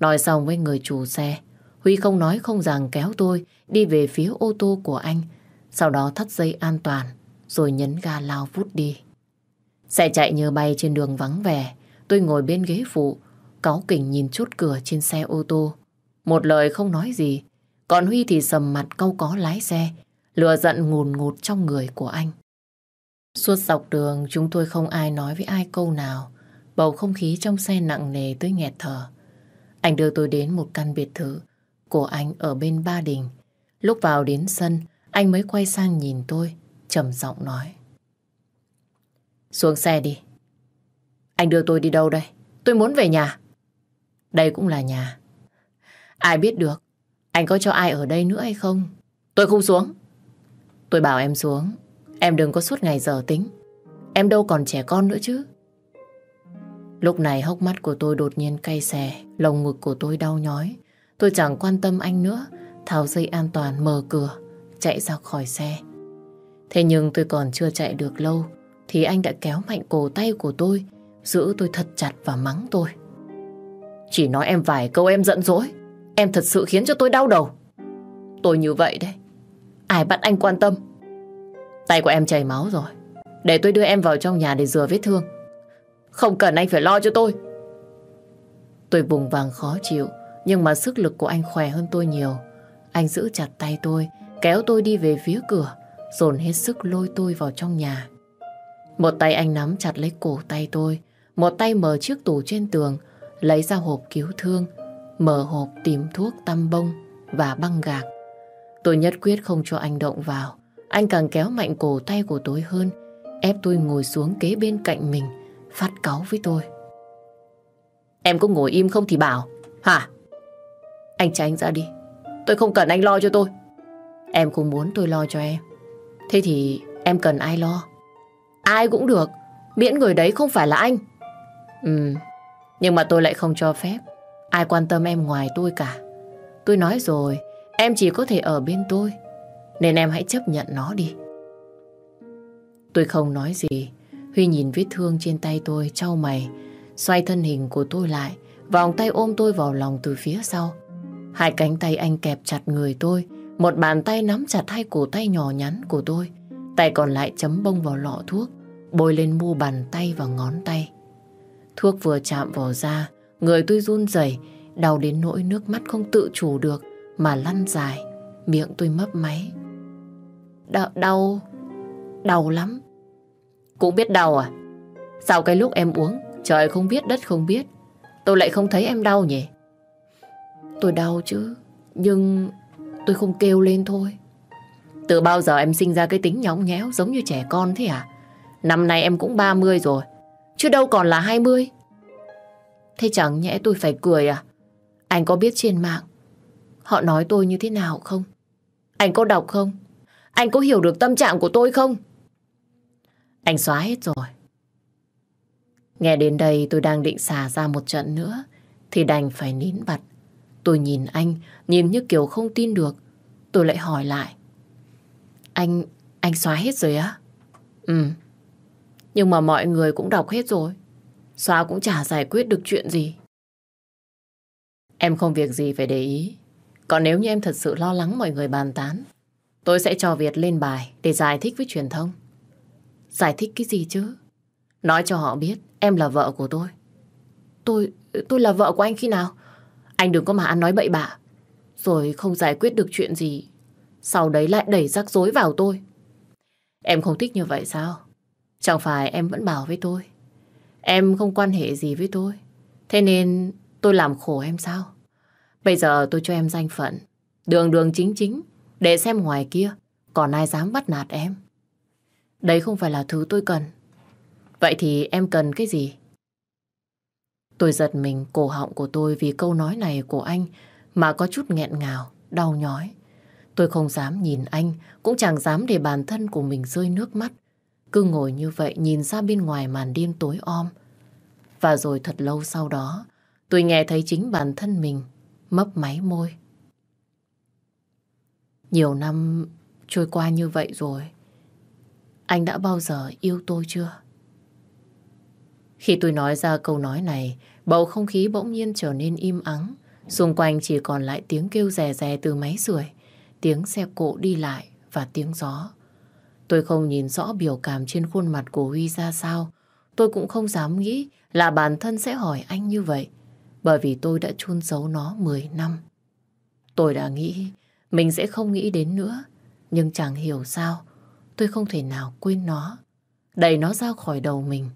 Nói xong với người chủ xe, Huy không nói không rằng kéo tôi đi về phía ô tô của anh, sau đó thắt dây an toàn, rồi nhấn ga lao vút đi. Xe chạy như bay trên đường vắng vẻ, tôi ngồi bên ghế phụ, cáu kỉnh nhìn chốt cửa trên xe ô tô. Một lời không nói gì, còn Huy thì sầm mặt câu có lái xe, lừa giận ngùn ngụt trong người của anh. Suốt dọc đường chúng tôi không ai nói với ai câu nào, bầu không khí trong xe nặng nề tới nghẹt thở. Anh đưa tôi đến một căn biệt thự của anh ở bên Ba Đình. Lúc vào đến sân, anh mới quay sang nhìn tôi, trầm giọng nói. Xuống xe đi. Anh đưa tôi đi đâu đây? Tôi muốn về nhà. Đây cũng là nhà. Ai biết được, anh có cho ai ở đây nữa hay không? Tôi không xuống. Tôi bảo em xuống, em đừng có suốt ngày giờ tính. Em đâu còn trẻ con nữa chứ. Lúc này hốc mắt của tôi đột nhiên cay xè, lồng ngực của tôi đau nhói. Tôi chẳng quan tâm anh nữa, tháo dây an toàn mở cửa, chạy ra khỏi xe. Thế nhưng tôi còn chưa chạy được lâu, thì anh đã kéo mạnh cổ tay của tôi, giữ tôi thật chặt và mắng tôi. Chỉ nói em vài câu em giận dỗi, em thật sự khiến cho tôi đau đầu. Tôi như vậy đấy, ai bắt anh quan tâm. Tay của em chảy máu rồi, để tôi đưa em vào trong nhà để rửa vết thương. Không cần anh phải lo cho tôi. Tôi vùng vàng khó chịu, nhưng mà sức lực của anh khỏe hơn tôi nhiều. Anh giữ chặt tay tôi, kéo tôi đi về phía cửa, dồn hết sức lôi tôi vào trong nhà. Một tay anh nắm chặt lấy cổ tay tôi, một tay mở chiếc tủ trên tường, lấy ra hộp cứu thương, mở hộp tìm thuốc tăm bông và băng gạc. Tôi nhất quyết không cho anh động vào. Anh càng kéo mạnh cổ tay của tôi hơn, ép tôi ngồi xuống kế bên cạnh mình, phát cáu với tôi. Em có ngồi im không thì bảo, hả? Anh tránh ra đi, tôi không cần anh lo cho tôi. Em không muốn tôi lo cho em. Thế thì em cần ai lo? Ai cũng được, miễn người đấy không phải là anh. Ừ, nhưng mà tôi lại không cho phép. Ai quan tâm em ngoài tôi cả. Tôi nói rồi, em chỉ có thể ở bên tôi. Nên em hãy chấp nhận nó đi. Tôi không nói gì. Huy nhìn vết thương trên tay tôi, trao mày. Xoay thân hình của tôi lại, vòng tay ôm tôi vào lòng từ phía sau. Hai cánh tay anh kẹp chặt người tôi, một bàn tay nắm chặt hai cổ tay nhỏ nhắn của tôi. Tay còn lại chấm bông vào lọ thuốc, bôi lên mu bàn tay và ngón tay. Thuốc vừa chạm vào da, người tôi run rẩy, đau đến nỗi nước mắt không tự chủ được mà lăn dài, miệng tôi mấp máy. Đau, đau, đau lắm. Cũng biết đau à? Sao cái lúc em uống, trời không biết đất không biết, tôi lại không thấy em đau nhỉ? Tôi đau chứ, nhưng tôi không kêu lên thôi. Từ bao giờ em sinh ra cái tính nhõng nhẽo giống như trẻ con thế à? Năm nay em cũng 30 rồi, chứ đâu còn là 20. Thế chẳng nhẽ tôi phải cười à? Anh có biết trên mạng họ nói tôi như thế nào không? Anh có đọc không? Anh có hiểu được tâm trạng của tôi không? Anh xóa hết rồi. Nghe đến đây tôi đang định xả ra một trận nữa thì đành phải nín bặt. Tôi nhìn anh, nhìn như kiểu không tin được. Tôi lại hỏi lại. Anh, anh xóa hết rồi á? Ừ. Nhưng mà mọi người cũng đọc hết rồi. Xóa cũng chả giải quyết được chuyện gì. Em không việc gì phải để ý. Còn nếu như em thật sự lo lắng mọi người bàn tán, tôi sẽ cho Việt lên bài để giải thích với truyền thông. Giải thích cái gì chứ? Nói cho họ biết em là vợ của tôi. Tôi, tôi là vợ của anh khi nào? Anh đừng có mà ăn nói bậy bạ. Rồi không giải quyết được chuyện gì. Sau đấy lại đẩy rắc rối vào tôi. Em không thích như vậy sao? Chẳng phải em vẫn bảo với tôi. Em không quan hệ gì với tôi. Thế nên tôi làm khổ em sao? Bây giờ tôi cho em danh phận. Đường đường chính chính. Để xem ngoài kia còn ai dám bắt nạt em. Đấy không phải là thứ tôi cần. Vậy thì em cần cái gì? Tôi giật mình cổ họng của tôi vì câu nói này của anh mà có chút nghẹn ngào, đau nhói. Tôi không dám nhìn anh, cũng chẳng dám để bản thân của mình rơi nước mắt. Cứ ngồi như vậy nhìn ra bên ngoài màn đêm tối om. Và rồi thật lâu sau đó, tôi nghe thấy chính bản thân mình mấp máy môi. Nhiều năm trôi qua như vậy rồi, anh đã bao giờ yêu tôi chưa? Khi tôi nói ra câu nói này, bầu không khí bỗng nhiên trở nên im ắng. Xung quanh chỉ còn lại tiếng kêu rè rè từ máy sưởi, tiếng xe cộ đi lại và tiếng gió. Tôi không nhìn rõ biểu cảm trên khuôn mặt của Huy ra sao. Tôi cũng không dám nghĩ là bản thân sẽ hỏi anh như vậy. Bởi vì tôi đã chôn giấu nó 10 năm. Tôi đã nghĩ mình sẽ không nghĩ đến nữa. Nhưng chẳng hiểu sao tôi không thể nào quên nó. Đẩy nó ra khỏi đầu mình.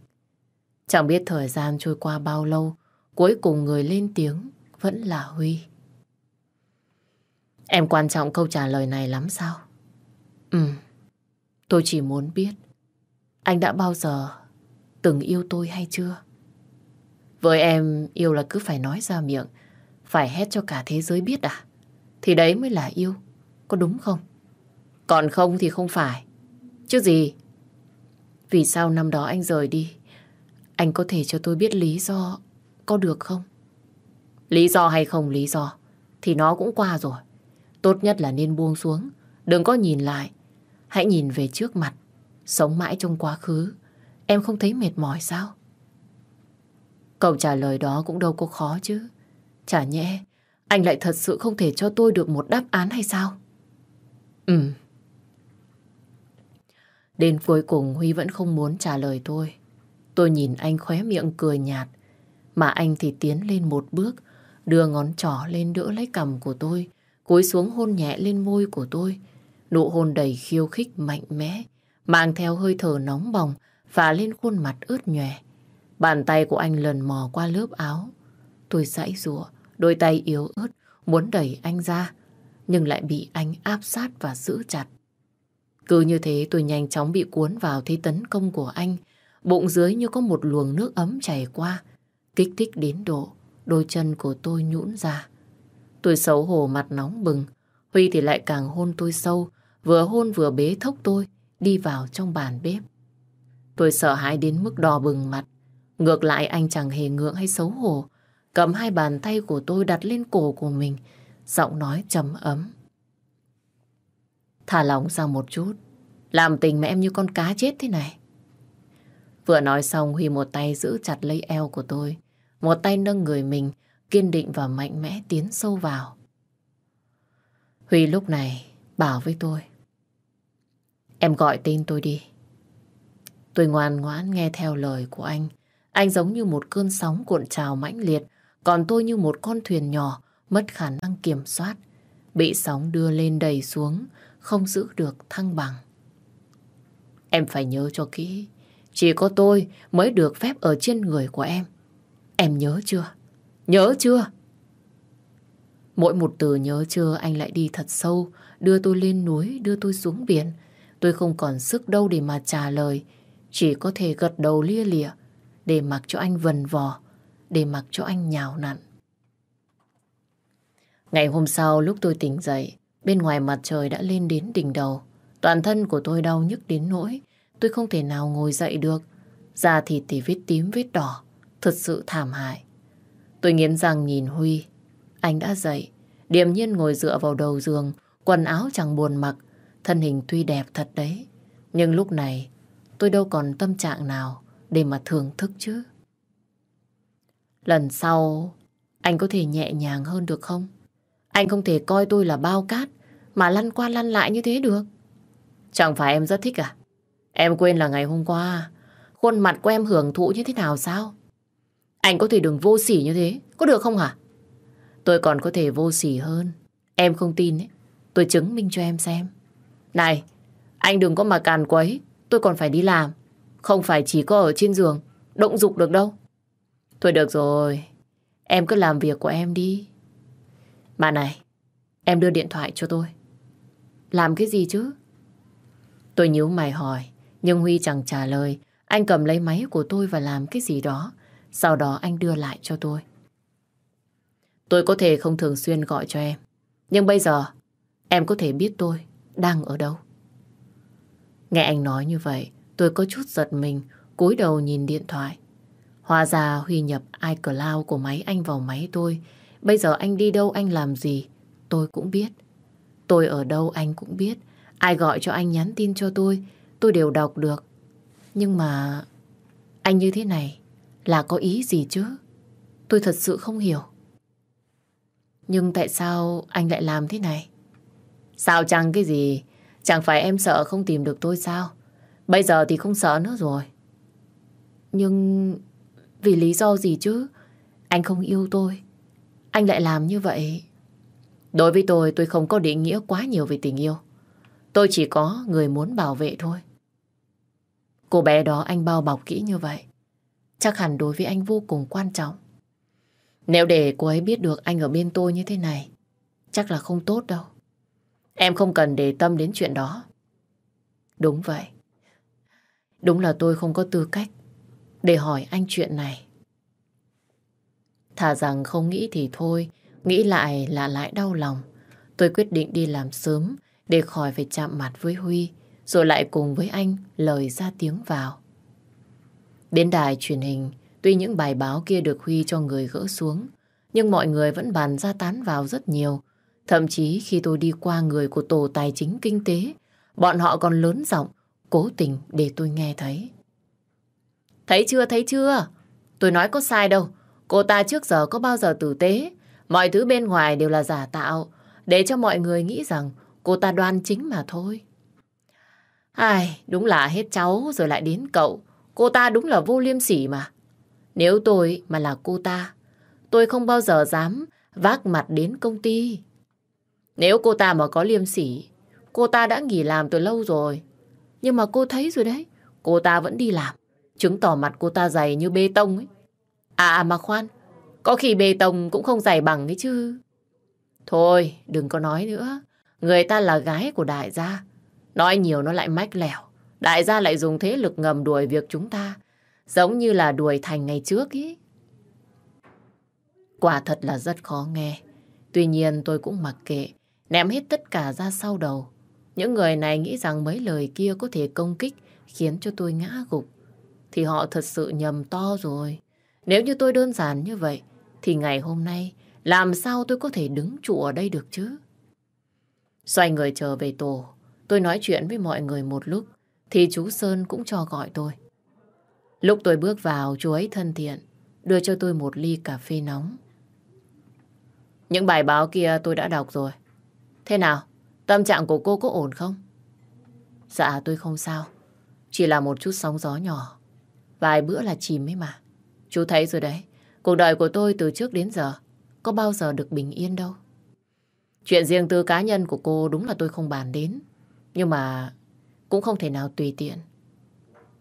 Chẳng biết thời gian trôi qua bao lâu, cuối cùng người lên tiếng vẫn là Huy. Em quan trọng câu trả lời này lắm sao? Ừ, Tôi chỉ muốn biết anh đã bao giờ từng yêu tôi hay chưa? Với em yêu là cứ phải nói ra miệng, phải hét cho cả thế giới biết à? Thì đấy mới là yêu, có đúng không? Còn không thì không phải. Chứ gì? Vì sao năm đó anh rời đi? Anh có thể cho tôi biết lý do có được không? Lý do hay không lý do thì nó cũng qua rồi. Tốt nhất là nên buông xuống, đừng có nhìn lại. Hãy nhìn về trước mặt, sống mãi trong quá khứ. Em không thấy mệt mỏi sao? Câu trả lời đó cũng đâu có khó chứ. Chả nhẽ, anh lại thật sự không thể cho tôi được một đáp án hay sao? Ừ. Đến cuối cùng Huy vẫn không muốn trả lời tôi. Tôi nhìn anh khóe miệng cười nhạt, mà anh thì tiến lên một bước, đưa ngón trỏ lên đỡ lấy cằm của tôi, cúi xuống hôn nhẹ lên môi của tôi. Nụ hôn đầy khiêu khích mạnh mẽ, mang theo hơi thở nóng bỏng, và lên khuôn mặt ướt nhòe. Bàn tay của anh lần mò qua lớp áo. Tôi dãy rủa đôi tay yếu ớt, muốn đẩy anh ra, nhưng lại bị anh áp sát và giữ chặt. Cứ như thế tôi nhanh chóng bị cuốn vào thế tấn công của anh, bụng dưới như có một luồng nước ấm chảy qua, kích thích đến độ đôi chân của tôi nhũn ra. Tôi xấu hổ mặt nóng bừng, Huy thì lại càng hôn tôi sâu, vừa hôn vừa bế thốc tôi đi vào trong bàn bếp. Tôi sợ hãi đến mức đỏ bừng mặt, ngược lại anh chẳng hề ngượng hay xấu hổ, cầm hai bàn tay của tôi đặt lên cổ của mình, giọng nói trầm ấm. Thả lỏng ra một chút, làm tình mà em như con cá chết thế này. Vừa nói xong Huy một tay giữ chặt lấy eo của tôi, một tay nâng người mình, kiên định và mạnh mẽ tiến sâu vào. Huy lúc này bảo với tôi. Em gọi tên tôi đi. Tôi ngoan ngoãn nghe theo lời của anh. Anh giống như một cơn sóng cuộn trào mãnh liệt, còn tôi như một con thuyền nhỏ mất khả năng kiểm soát, bị sóng đưa lên đầy xuống, không giữ được thăng bằng. Em phải nhớ cho kỹ, chỉ có tôi mới được phép ở trên người của em. Em nhớ chưa? Nhớ chưa? Mỗi một từ nhớ chưa anh lại đi thật sâu, đưa tôi lên núi, đưa tôi xuống biển. Tôi không còn sức đâu để mà trả lời, chỉ có thể gật đầu lia lịa, để mặc cho anh vần vò, để mặc cho anh nhào nặn. Ngày hôm sau lúc tôi tỉnh dậy, bên ngoài mặt trời đã lên đến đỉnh đầu. Toàn thân của tôi đau nhức đến nỗi, tôi không thể nào ngồi dậy được. Da thịt thì vết tím vết đỏ, thật sự thảm hại. Tôi nghiến răng nhìn Huy. Anh đã dậy, điềm nhiên ngồi dựa vào đầu giường, quần áo chẳng buồn mặc, thân hình tuy đẹp thật đấy. Nhưng lúc này, tôi đâu còn tâm trạng nào để mà thưởng thức chứ. Lần sau, anh có thể nhẹ nhàng hơn được không? Anh không thể coi tôi là bao cát mà lăn qua lăn lại như thế được. Chẳng phải em rất thích à? Em quên là ngày hôm qua, khuôn mặt của em hưởng thụ như thế nào sao? Anh có thể đừng vô sỉ như thế, có được không hả? Tôi còn có thể vô sỉ hơn. Em không tin ấy, tôi chứng minh cho em xem. Này, anh đừng có mà càn quấy, tôi còn phải đi làm. Không phải chỉ có ở trên giường, động dục được đâu. Thôi được rồi, em cứ làm việc của em đi. Mà này, em đưa điện thoại cho tôi. Làm cái gì chứ? Tôi nhíu mày hỏi, nhưng Huy chẳng trả lời. Anh cầm lấy máy của tôi và làm cái gì đó. Sau đó anh đưa lại cho tôi. Tôi có thể không thường xuyên gọi cho em. Nhưng bây giờ, em có thể biết tôi đang ở đâu. Nghe anh nói như vậy, tôi có chút giật mình, cúi đầu nhìn điện thoại. Hóa ra Huy nhập iCloud của máy anh vào máy tôi. Bây giờ anh đi đâu, anh làm gì, tôi cũng biết. Tôi ở đâu anh cũng biết. Ai gọi cho anh nhắn tin cho tôi, tôi đều đọc được. Nhưng mà anh như thế này là có ý gì chứ? Tôi thật sự không hiểu. Nhưng tại sao anh lại làm thế này? Sao chẳng cái gì? Chẳng phải em sợ không tìm được tôi sao? Bây giờ thì không sợ nữa rồi. Nhưng vì lý do gì chứ? Anh không yêu tôi. Anh lại làm như vậy. Đối với tôi, tôi không có định nghĩa quá nhiều về tình yêu. Tôi chỉ có người muốn bảo vệ thôi. Cô bé đó anh bao bọc kỹ như vậy. Chắc hẳn đối với anh vô cùng quan trọng. Nếu để cô ấy biết được anh ở bên tôi như thế này, chắc là không tốt đâu. Em không cần để tâm đến chuyện đó. Đúng vậy. Đúng là tôi không có tư cách để hỏi anh chuyện này. Thà rằng không nghĩ thì thôi, nghĩ lại là lại đau lòng. Tôi quyết định đi làm sớm để khỏi phải chạm mặt với Huy, rồi lại cùng với anh lời ra tiếng vào. Đến đài truyền hình, tuy những bài báo kia được Huy cho người gỡ xuống, nhưng mọi người vẫn bàn ra tán vào rất nhiều. Thậm chí khi tôi đi qua người của Tổ Tài chính Kinh tế, bọn họ còn lớn giọng, cố tình để tôi nghe thấy. Thấy chưa, thấy chưa? Tôi nói có sai đâu. Cô ta trước giờ có bao giờ tử tế. Mọi thứ bên ngoài đều là giả tạo, để cho mọi người nghĩ rằng cô ta đoan chính mà thôi. Ai, đúng là hết cháu rồi lại đến cậu. Cô ta đúng là vô liêm sỉ mà. Nếu tôi mà là cô ta, tôi không bao giờ dám vác mặt đến công ty. Nếu cô ta mà có liêm sỉ, cô ta đã nghỉ làm từ lâu rồi. Nhưng mà cô thấy rồi đấy, cô ta vẫn đi làm. Chứng tỏ mặt cô ta dày như bê tông ấy. À, à, mà khoan, có khi bê tông cũng không dày bằng ấy chứ. Thôi, đừng có nói nữa. Người ta là gái của đại gia. Nói nhiều nó lại mách lẻo. Đại gia lại dùng thế lực ngầm đuổi việc chúng ta. Giống như là đuổi thành ngày trước ý. Quả thật là rất khó nghe. Tuy nhiên tôi cũng mặc kệ. Ném hết tất cả ra sau đầu. Những người này nghĩ rằng mấy lời kia có thể công kích khiến cho tôi ngã gục. Thì họ thật sự nhầm to rồi. Nếu như tôi đơn giản như vậy thì ngày hôm nay làm sao tôi có thể đứng trụ ở đây được chứ? Xoay người trở về tổ, tôi nói chuyện với mọi người một lúc, thì chú Sơn cũng cho gọi tôi. Lúc tôi bước vào, chú ấy thân thiện, đưa cho tôi một ly cà phê nóng. Những bài báo kia tôi đã đọc rồi. Thế nào? Tâm trạng của cô có ổn không? Dạ tôi không sao. Chỉ là một chút sóng gió nhỏ. Vài bữa là chìm ấy mà. Chú thấy rồi đấy. Cuộc đời của tôi từ trước đến giờ có bao giờ được bình yên đâu. Chuyện riêng tư cá nhân của cô đúng là tôi không bàn đến. Nhưng mà cũng không thể nào tùy tiện.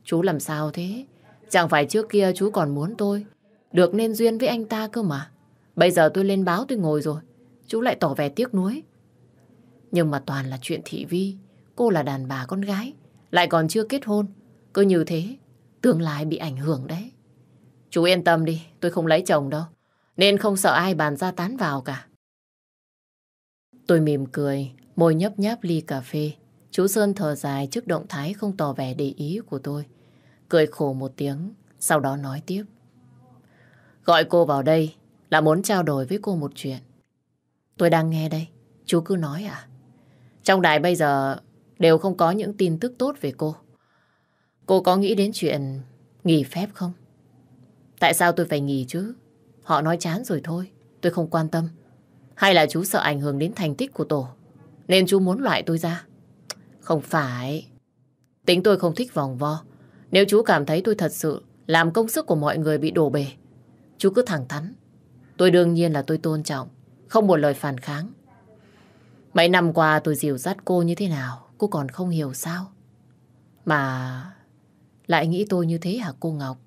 Chú làm sao thế? Chẳng phải trước kia chú còn muốn tôi được nên duyên với anh ta cơ mà. Bây giờ tôi lên báo tôi ngồi rồi. Chú lại tỏ vẻ tiếc nuối. Nhưng mà toàn là chuyện thị vi. Cô là đàn bà con gái. Lại còn chưa kết hôn. Cứ như thế, tương lai bị ảnh hưởng đấy. Chú yên tâm đi, tôi không lấy chồng đâu. Nên không sợ ai bàn ra tán vào cả. Tôi mỉm cười, môi nhấp nháp ly cà phê. Chú Sơn thở dài trước động thái không tỏ vẻ để ý của tôi. Cười khổ một tiếng, sau đó nói tiếp. Gọi cô vào đây là muốn trao đổi với cô một chuyện. Tôi đang nghe đây, chú cứ nói à? Trong đài bây giờ đều không có những tin tức tốt về cô. Cô có nghĩ đến chuyện nghỉ phép không? Tại sao tôi phải nghỉ chứ? Họ nói chán rồi thôi, tôi không quan tâm. Hay là chú sợ ảnh hưởng đến thành tích của tổ, nên chú muốn loại tôi ra? Không phải. Tính tôi không thích vòng vo. Nếu chú cảm thấy tôi thật sự làm công sức của mọi người bị đổ bể, chú cứ thẳng thắn. Tôi đương nhiên là tôi tôn trọng, không một lời phản kháng. Mấy năm qua tôi dìu dắt cô như thế nào, cô còn không hiểu sao? Mà lại nghĩ tôi như thế hả cô Ngọc?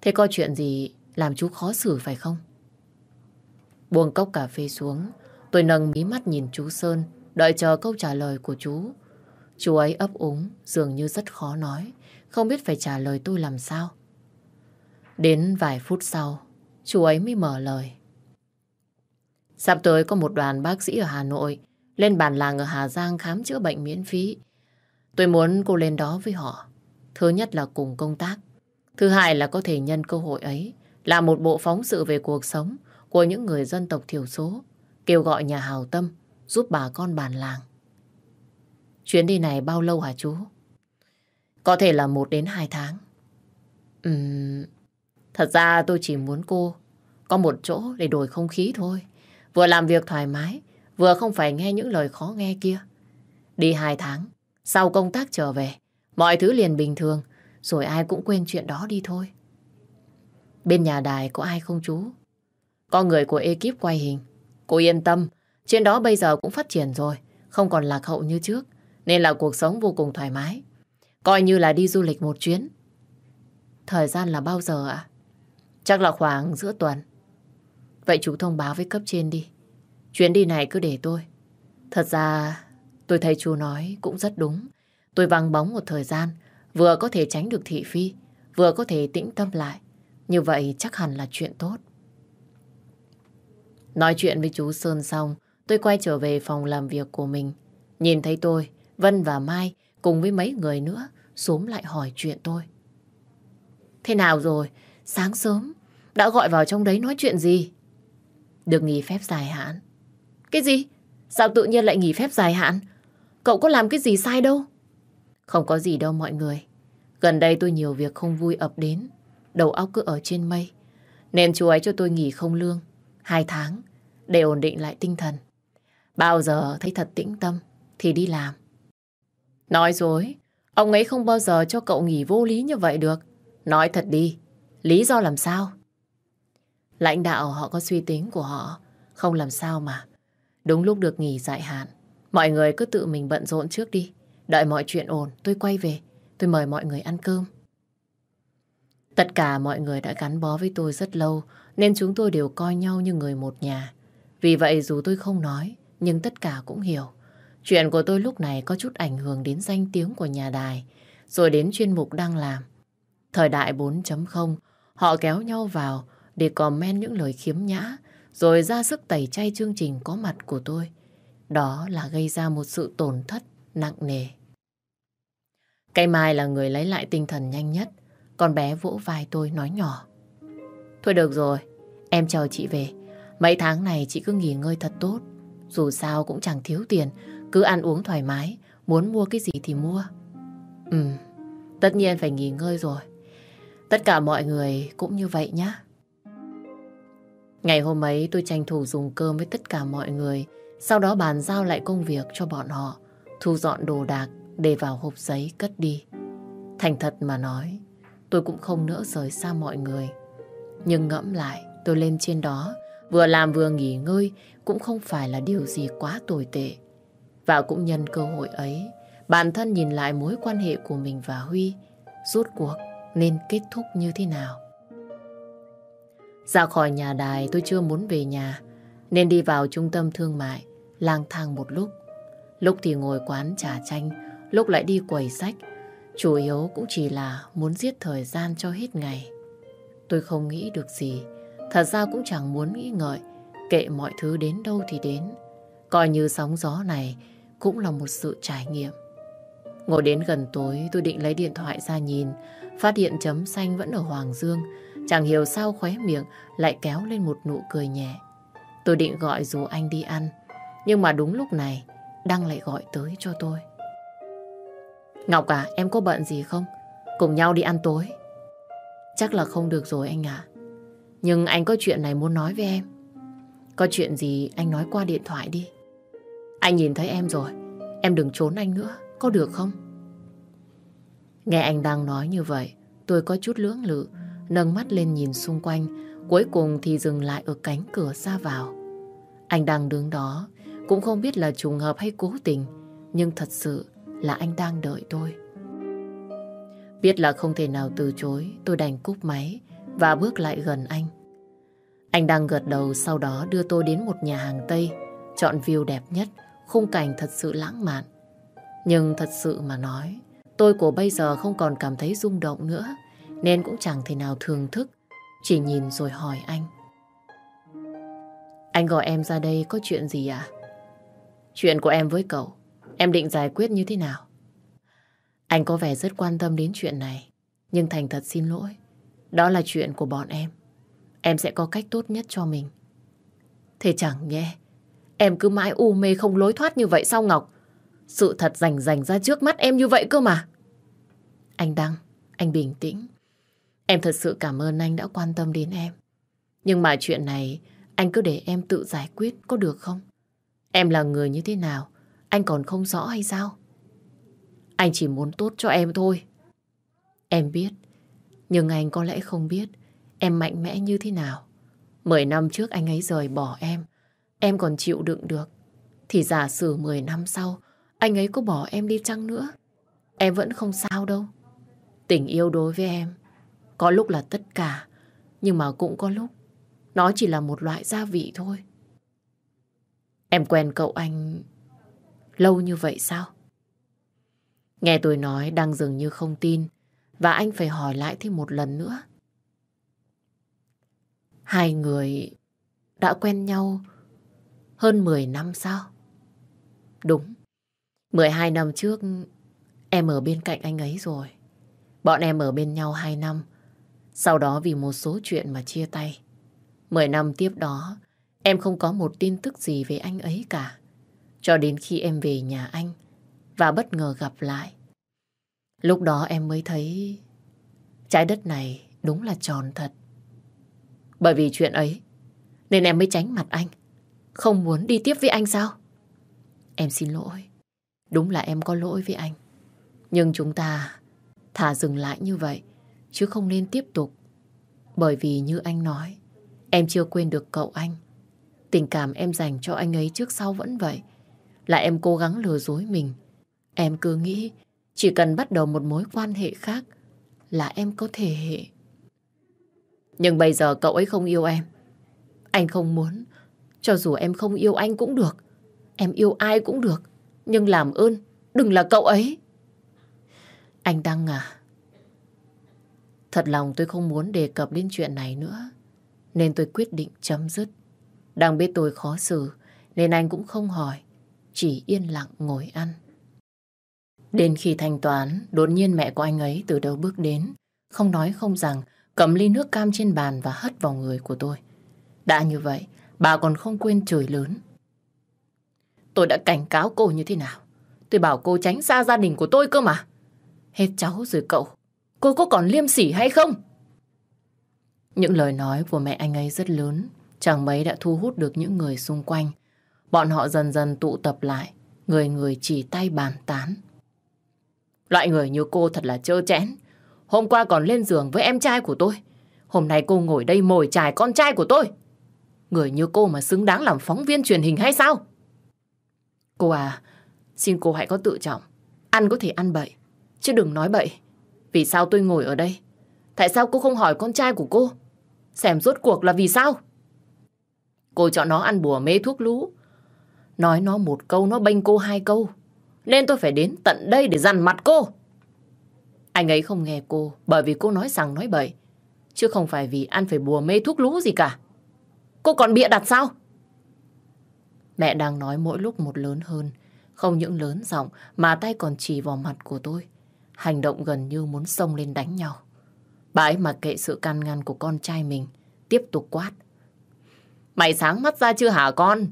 Thế có chuyện gì làm chú khó xử phải không? Buông cốc cà phê xuống, tôi nâng mí mắt nhìn chú Sơn, đợi chờ câu trả lời của chú. Chú ấy ấp úng, dường như rất khó nói, không biết phải trả lời tôi làm sao. Đến vài phút sau, chú ấy mới mở lời. Sắp tới có một đoàn bác sĩ ở Hà Nội lên bản làng ở Hà Giang khám chữa bệnh miễn phí. Tôi muốn cô lên đó với họ. Thứ nhất là cùng công tác. Thứ hai là có thể nhân cơ hội ấy làm một bộ phóng sự về cuộc sống của những người dân tộc thiểu số, kêu gọi nhà hào tâm giúp bà con bản làng. Chuyến đi này bao lâu hả chú? Có thể là một đến hai tháng. Ừm, thật ra tôi chỉ muốn cô có một chỗ để đổi không khí thôi. Vừa làm việc thoải mái, vừa không phải nghe những lời khó nghe kia. Đi hai tháng, sau công tác trở về, mọi thứ liền bình thường, rồi ai cũng quên chuyện đó đi thôi. Bên nhà đài có ai không chú? Có người của ekip quay hình. Cô yên tâm, trên đó bây giờ cũng phát triển rồi, không còn lạc hậu như trước, nên là cuộc sống vô cùng thoải mái. Coi như là đi du lịch một chuyến. Thời gian là bao giờ ạ? Chắc là khoảng giữa tuần. Vậy chú thông báo với cấp trên đi. Chuyến đi này cứ để tôi. Thật ra tôi thấy chú nói cũng rất đúng. Tôi vắng bóng một thời gian, vừa có thể tránh được thị phi, vừa có thể tĩnh tâm lại. Như vậy chắc hẳn là chuyện tốt. Nói chuyện với chú Sơn xong, tôi quay trở về phòng làm việc của mình. Nhìn thấy tôi, Vân và Mai cùng với mấy người nữa xuống lại hỏi chuyện tôi. Thế nào rồi? Sáng sớm, đã gọi vào trong đấy nói chuyện gì? Được nghỉ phép dài hạn. Cái gì? Sao tự nhiên lại nghỉ phép dài hạn? Cậu có làm cái gì sai đâu? Không có gì đâu mọi người. Gần đây tôi nhiều việc không vui ập đến. Đầu óc cứ ở trên mây. Nên chú ấy cho tôi nghỉ không lương. Hai tháng để ổn định lại tinh thần. Bao giờ thấy thật tĩnh tâm thì đi làm. Nói dối, ông ấy không bao giờ cho cậu nghỉ vô lý như vậy được. Nói thật đi, lý do làm sao? Lãnh đạo họ có suy tính của họ, không làm sao mà. Đúng lúc được nghỉ dài hạn, mọi người cứ tự mình bận rộn trước đi. Đợi mọi chuyện ổn, tôi quay về, tôi mời mọi người ăn cơm. Tất cả mọi người đã gắn bó với tôi rất lâu, nên chúng tôi đều coi nhau như người một nhà. Vì vậy dù tôi không nói, nhưng tất cả cũng hiểu. Chuyện của tôi lúc này có chút ảnh hưởng đến danh tiếng của nhà đài, rồi đến chuyên mục đang làm. Thời đại 4.0, họ kéo nhau vào để comment những lời khiếm nhã, rồi ra sức tẩy chay chương trình có mặt của tôi. Đó là gây ra một sự tổn thất nặng nề. Cây Mai là người lấy lại tinh thần nhanh nhất, con bé vỗ vai tôi nói nhỏ. Thôi được rồi, em chờ chị về. Mấy tháng này chị cứ nghỉ ngơi thật tốt. Dù sao cũng chẳng thiếu tiền, cứ ăn uống thoải mái, muốn mua cái gì thì mua. Ừ, tất nhiên phải nghỉ ngơi rồi. Tất cả mọi người cũng như vậy nhá. Ngày hôm ấy tôi tranh thủ dùng cơm với tất cả mọi người, sau đó bàn giao lại công việc cho bọn họ, thu dọn đồ đạc để vào hộp giấy cất đi. Thành thật mà nói, tôi cũng không nỡ rời xa mọi người. Nhưng ngẫm lại, tôi lên trên đó, vừa làm vừa nghỉ ngơi cũng không phải là điều gì quá tồi tệ. Và cũng nhân cơ hội ấy, bản thân nhìn lại mối quan hệ của mình và Huy, rốt cuộc nên kết thúc như thế nào. Ra khỏi nhà đài tôi chưa muốn về nhà, nên đi vào trung tâm thương mại, lang thang một lúc. Lúc thì ngồi quán trà chanh, lúc lại đi quầy sách. Chủ yếu cũng chỉ là muốn giết thời gian cho hết ngày. Tôi không nghĩ được gì, thật ra cũng chẳng muốn nghĩ ngợi, kệ mọi thứ đến đâu thì đến. Coi như sóng gió này cũng là một sự trải nghiệm. Ngồi đến gần tối tôi định lấy điện thoại ra nhìn, phát hiện chấm xanh vẫn ở Hoàng Dương, Chẳng hiểu sao khóe miệng lại kéo lên một nụ cười nhẹ. Tôi định gọi dù anh đi ăn, nhưng mà đúng lúc này Đăng lại gọi tới cho tôi. Ngọc à, em có bận gì không? Cùng nhau đi ăn tối. Chắc là không được rồi anh ạ. Nhưng anh có chuyện này muốn nói với em. Có chuyện gì anh nói qua điện thoại đi. Anh nhìn thấy em rồi. Em đừng trốn anh nữa. Có được không? Nghe anh đang nói như vậy, tôi có chút lưỡng lự nâng mắt lên nhìn xung quanh, cuối cùng thì dừng lại ở cánh cửa ra vào. Anh đang đứng đó, cũng không biết là trùng hợp hay cố tình, nhưng thật sự là anh đang đợi tôi. Biết là không thể nào từ chối, tôi đành cúp máy và bước lại gần anh. Anh đang gật đầu sau đó đưa tôi đến một nhà hàng Tây, chọn view đẹp nhất, khung cảnh thật sự lãng mạn. Nhưng thật sự mà nói, tôi của bây giờ không còn cảm thấy rung động nữa nên cũng chẳng thể nào thưởng thức, chỉ nhìn rồi hỏi anh. Anh gọi em ra đây có chuyện gì à? Chuyện của em với cậu, em định giải quyết như thế nào? Anh có vẻ rất quan tâm đến chuyện này, nhưng thành thật xin lỗi. Đó là chuyện của bọn em. Em sẽ có cách tốt nhất cho mình. Thế chẳng nhé, em cứ mãi u mê không lối thoát như vậy sao Ngọc? Sự thật rành rành ra trước mắt em như vậy cơ mà. Anh Đăng, anh bình tĩnh. Em thật sự cảm ơn anh đã quan tâm đến em. Nhưng mà chuyện này anh cứ để em tự giải quyết có được không? Em là người như thế nào? Anh còn không rõ hay sao? Anh chỉ muốn tốt cho em thôi. Em biết. Nhưng anh có lẽ không biết em mạnh mẽ như thế nào. Mười năm trước anh ấy rời bỏ em. Em còn chịu đựng được. Thì giả sử mười năm sau anh ấy có bỏ em đi chăng nữa. Em vẫn không sao đâu. Tình yêu đối với em có lúc là tất cả, nhưng mà cũng có lúc nó chỉ là một loại gia vị thôi. Em quen cậu anh lâu như vậy sao? Nghe tôi nói đang dường như không tin, và anh phải hỏi lại thêm một lần nữa. Hai người đã quen nhau hơn 10 năm sao? Đúng. 12 năm trước em ở bên cạnh anh ấy rồi. Bọn em ở bên nhau 2 năm. Sau đó vì một số chuyện mà chia tay. 10 năm tiếp đó, em không có một tin tức gì về anh ấy cả. Cho đến khi em về nhà anh và bất ngờ gặp lại. Lúc đó em mới thấy trái đất này đúng là tròn thật. Bởi vì chuyện ấy, nên em mới tránh mặt anh. Không muốn đi tiếp với anh sao? Em xin lỗi. Đúng là em có lỗi với anh. Nhưng chúng ta thả dừng lại như vậy, chứ không nên tiếp tục. Bởi vì như anh nói, em chưa quên được cậu anh. Tình cảm em dành cho anh ấy trước sau vẫn vậy. Là em cố gắng lừa dối mình. Em cứ nghĩ chỉ cần bắt đầu một mối quan hệ khác là em có thể hệ. Nhưng bây giờ cậu ấy không yêu em. Anh không muốn. Cho dù em không yêu anh cũng được. Em yêu ai cũng được. Nhưng làm ơn, đừng là cậu ấy. Anh Đăng à? Thật lòng tôi không muốn đề cập đến chuyện này nữa. Nên tôi quyết định chấm dứt. Đang biết tôi khó xử, nên anh cũng không hỏi. Chỉ yên lặng ngồi ăn. Đến khi thanh toán, đột nhiên mẹ của anh ấy từ đâu bước đến. Không nói không rằng, cầm ly nước cam trên bàn và hất vào người của tôi. Đã như vậy, bà còn không quên chửi lớn. Tôi đã cảnh cáo cô như thế nào? Tôi bảo cô tránh xa gia đình của tôi cơ mà. Hết cháu rồi cậu. Cô có còn liêm sỉ hay không? Những lời nói của mẹ anh ấy rất lớn. Chẳng mấy đã thu hút được những người xung quanh. Bọn họ dần dần tụ tập lại. Người người chỉ tay bàn tán. Loại người như cô thật là trơ chẽn Hôm qua còn lên giường với em trai của tôi. Hôm nay cô ngồi đây mồi chài con trai của tôi. Người như cô mà xứng đáng làm phóng viên truyền hình hay sao? Cô à, xin cô hãy có tự trọng. Ăn có thể ăn bậy, chứ đừng nói bậy. Vì sao tôi ngồi ở đây? Tại sao cô không hỏi con trai của cô? Xem rốt cuộc là vì sao? Cô cho nó ăn bùa mê thuốc lú. Nói nó một câu, nó bênh cô hai câu. Nên tôi phải đến tận đây để dằn mặt cô. Anh ấy không nghe cô bởi vì cô nói rằng nói bậy. Chứ không phải vì ăn phải bùa mê thuốc lú gì cả. Cô còn bịa đặt sao? Mẹ đang nói mỗi lúc một lớn hơn. Không những lớn giọng mà tay còn chỉ vào mặt của tôi. Hành động gần như muốn xông lên đánh nhau. Bà ấy mặc kệ sự can ngăn của con trai mình. Tiếp tục quát. Mày sáng mắt ra chưa hả con?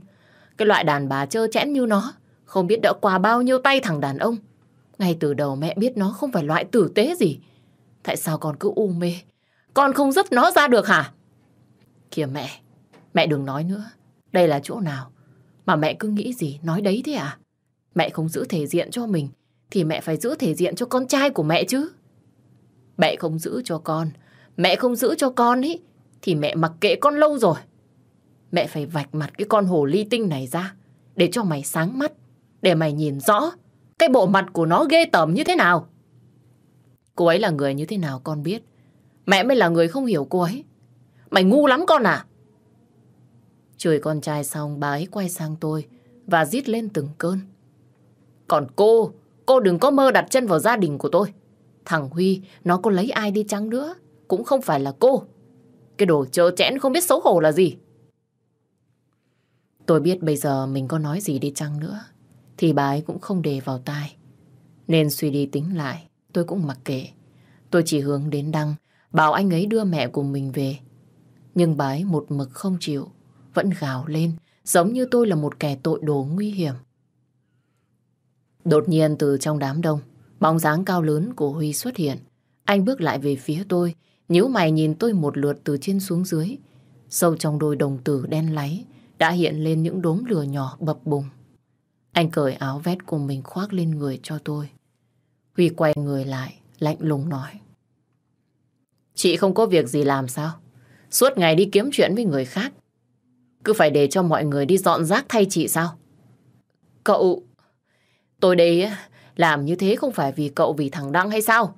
Cái loại đàn bà trơ chẽn như nó. Không biết đã qua bao nhiêu tay thằng đàn ông. Ngay từ đầu mẹ biết nó không phải loại tử tế gì. Tại sao con cứ u mê? Con không giúp nó ra được hả? Kìa mẹ, mẹ đừng nói nữa. Đây là chỗ nào? Mà mẹ cứ nghĩ gì, nói đấy thế à? Mẹ không giữ thể diện cho mình, thì mẹ phải giữ thể diện cho con trai của mẹ chứ. Mẹ không giữ cho con, mẹ không giữ cho con ý, thì mẹ mặc kệ con lâu rồi. Mẹ phải vạch mặt cái con hồ ly tinh này ra, để cho mày sáng mắt, để mày nhìn rõ cái bộ mặt của nó ghê tởm như thế nào. Cô ấy là người như thế nào con biết. Mẹ mới là người không hiểu cô ấy. Mày ngu lắm con à? Chửi con trai xong bà ấy quay sang tôi và rít lên từng cơn. Còn cô, cô đừng có mơ đặt chân vào gia đình của tôi. Thằng Huy, nó có lấy ai đi chăng nữa, cũng không phải là cô. Cái đồ trơ chẽn không biết xấu hổ là gì. Tôi biết bây giờ mình có nói gì đi chăng nữa, thì bà ấy cũng không đề vào tai. Nên suy đi tính lại, tôi cũng mặc kệ. Tôi chỉ hướng đến Đăng, bảo anh ấy đưa mẹ của mình về. Nhưng bà ấy một mực không chịu vẫn gào lên, giống như tôi là một kẻ tội đồ nguy hiểm. Đột nhiên từ trong đám đông, bóng dáng cao lớn của Huy xuất hiện. Anh bước lại về phía tôi, nhíu mày nhìn tôi một lượt từ trên xuống dưới. Sâu trong đôi đồng tử đen láy, đã hiện lên những đốm lửa nhỏ bập bùng. Anh cởi áo vét của mình khoác lên người cho tôi. Huy quay người lại, lạnh lùng nói. Chị không có việc gì làm sao? Suốt ngày đi kiếm chuyện với người khác. Cứ phải để cho mọi người đi dọn rác thay chị sao? Cậu... Tôi đây làm như thế không phải vì cậu vì thằng Đăng hay sao?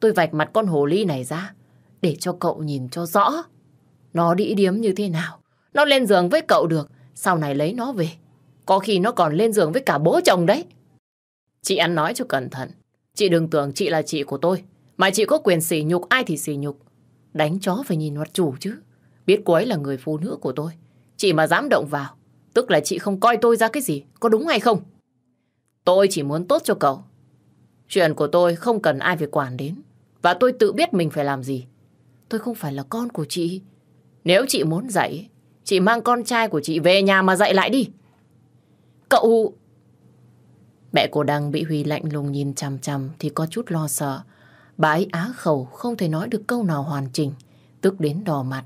Tôi vạch mặt con hồ ly này ra để cho cậu nhìn cho rõ. Nó đĩ điếm như thế nào? Nó lên giường với cậu được, sau này lấy nó về. Có khi nó còn lên giường với cả bố chồng đấy. Chị ăn nói cho cẩn thận. Chị đừng tưởng chị là chị của tôi, mà chị có quyền sỉ nhục ai thì sỉ nhục. Đánh chó phải nhìn mặt chủ chứ. Biết cô ấy là người phụ nữ của tôi. Chị mà dám động vào, tức là chị không coi tôi ra cái gì, có đúng hay không? Tôi chỉ muốn tốt cho cậu. Chuyện của tôi không cần ai phải quản đến. Và tôi tự biết mình phải làm gì. Tôi không phải là con của chị. Nếu chị muốn dạy, chị mang con trai của chị về nhà mà dạy lại đi. Cậu... Mẹ cô đang bị Huy lạnh lùng nhìn chằm chằm thì có chút lo sợ. Bà ấy á khẩu không thể nói được câu nào hoàn chỉnh, tức đến đỏ mặt.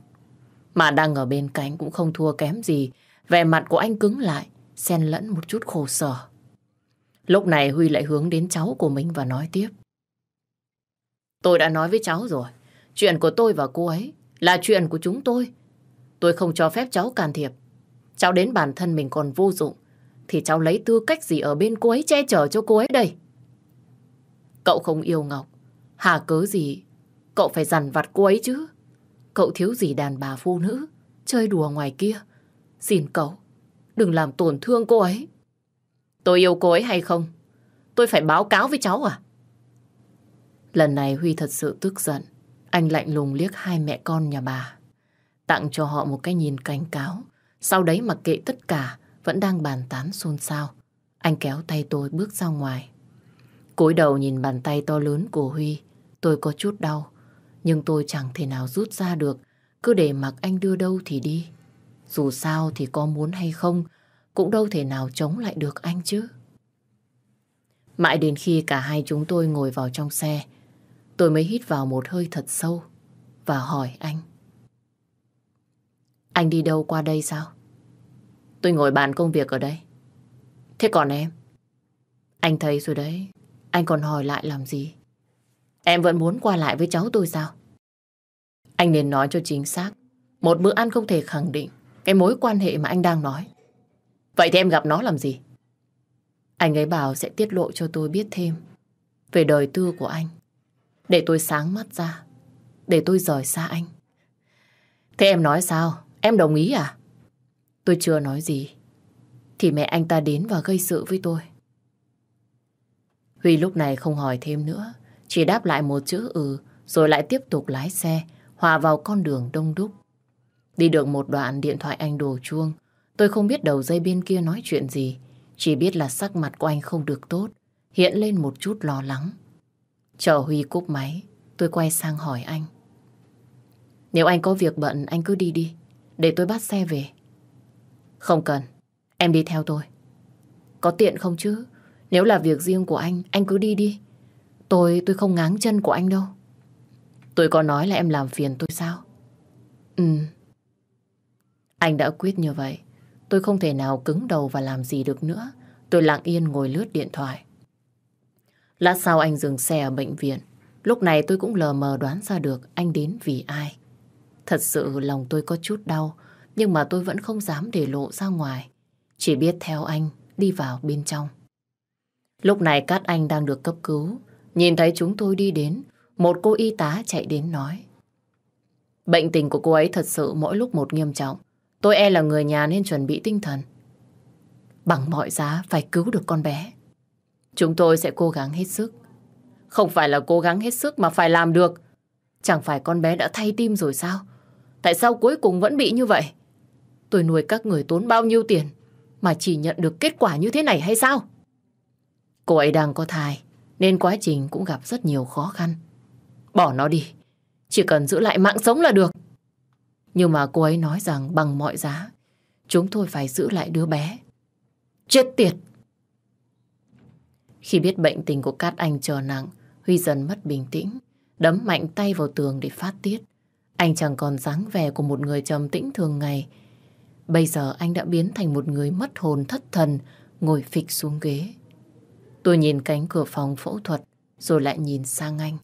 Mà đang ở bên cạnh cũng không thua kém gì, vẻ mặt của anh cứng lại, xen lẫn một chút khổ sở. Lúc này Huy lại hướng đến cháu của mình và nói tiếp. Tôi đã nói với cháu rồi, chuyện của tôi và cô ấy là chuyện của chúng tôi. Tôi không cho phép cháu can thiệp. Cháu đến bản thân mình còn vô dụng, thì cháu lấy tư cách gì ở bên cô ấy che chở cho cô ấy đây? Cậu không yêu Ngọc, hà cớ gì cậu phải dằn vặt cô ấy chứ? Cậu thiếu gì đàn bà phụ nữ, chơi đùa ngoài kia. Xin cậu, đừng làm tổn thương cô ấy. Tôi yêu cô ấy hay không? Tôi phải báo cáo với cháu à? Lần này Huy thật sự tức giận. Anh lạnh lùng liếc hai mẹ con nhà bà. Tặng cho họ một cái nhìn cảnh cáo. Sau đấy mặc kệ tất cả, vẫn đang bàn tán xôn xao. Anh kéo tay tôi bước ra ngoài. cúi đầu nhìn bàn tay to lớn của Huy, tôi có chút đau. Nhưng tôi chẳng thể nào rút ra được, cứ để mặc anh đưa đâu thì đi. Dù sao thì có muốn hay không, cũng đâu thể nào chống lại được anh chứ. Mãi đến khi cả hai chúng tôi ngồi vào trong xe, tôi mới hít vào một hơi thật sâu và hỏi anh. Anh đi đâu qua đây sao? Tôi ngồi bàn công việc ở đây. Thế còn em? Anh thấy rồi đấy, anh còn hỏi lại làm gì? Em vẫn muốn qua lại với cháu tôi sao? Anh nên nói cho chính xác. Một bữa ăn không thể khẳng định cái mối quan hệ mà anh đang nói. Vậy thì em gặp nó làm gì? Anh ấy bảo sẽ tiết lộ cho tôi biết thêm về đời tư của anh. Để tôi sáng mắt ra. Để tôi rời xa anh. Thế em nói sao? Em đồng ý à? Tôi chưa nói gì. Thì mẹ anh ta đến và gây sự với tôi. Huy lúc này không hỏi thêm nữa. Chỉ đáp lại một chữ ừ rồi lại tiếp tục lái xe, hòa vào con đường đông đúc. Đi được một đoạn điện thoại anh đổ chuông. Tôi không biết đầu dây bên kia nói chuyện gì. Chỉ biết là sắc mặt của anh không được tốt. Hiện lên một chút lo lắng. Chờ Huy cúp máy. Tôi quay sang hỏi anh. Nếu anh có việc bận, anh cứ đi đi. Để tôi bắt xe về. Không cần. Em đi theo tôi. Có tiện không chứ? Nếu là việc riêng của anh, anh cứ đi đi. Tôi, tôi không ngáng chân của anh đâu. Tôi có nói là em làm phiền tôi sao? Ừ. Anh đã quyết như vậy. Tôi không thể nào cứng đầu và làm gì được nữa. Tôi lặng yên ngồi lướt điện thoại. Lát sau anh dừng xe ở bệnh viện. Lúc này tôi cũng lờ mờ đoán ra được anh đến vì ai. Thật sự lòng tôi có chút đau, nhưng mà tôi vẫn không dám để lộ ra ngoài. Chỉ biết theo anh đi vào bên trong. Lúc này Cát Anh đang được cấp cứu. Nhìn thấy chúng tôi đi đến, một cô y tá chạy đến nói. Bệnh tình của cô ấy thật sự mỗi lúc một nghiêm trọng. Tôi e là người nhà nên chuẩn bị tinh thần. Bằng mọi giá phải cứu được con bé. Chúng tôi sẽ cố gắng hết sức. Không phải là cố gắng hết sức mà phải làm được. Chẳng phải con bé đã thay tim rồi sao? Tại sao cuối cùng vẫn bị như vậy? Tôi nuôi các người tốn bao nhiêu tiền mà chỉ nhận được kết quả như thế này hay sao? Cô ấy đang có thai nên quá trình cũng gặp rất nhiều khó khăn. Bỏ nó đi. Chỉ cần giữ lại mạng sống là được. Nhưng mà cô ấy nói rằng bằng mọi giá chúng tôi phải giữ lại đứa bé. Chết tiệt! Khi biết bệnh tình của Cát Anh trở nặng, Huy dần mất bình tĩnh, đấm mạnh tay vào tường để phát tiết. Anh chẳng còn dáng vẻ của một người trầm tĩnh thường ngày. Bây giờ anh đã biến thành một người mất hồn thất thần, ngồi phịch xuống ghế. Tôi nhìn cánh cửa phòng phẫu thuật, rồi lại nhìn sang anh.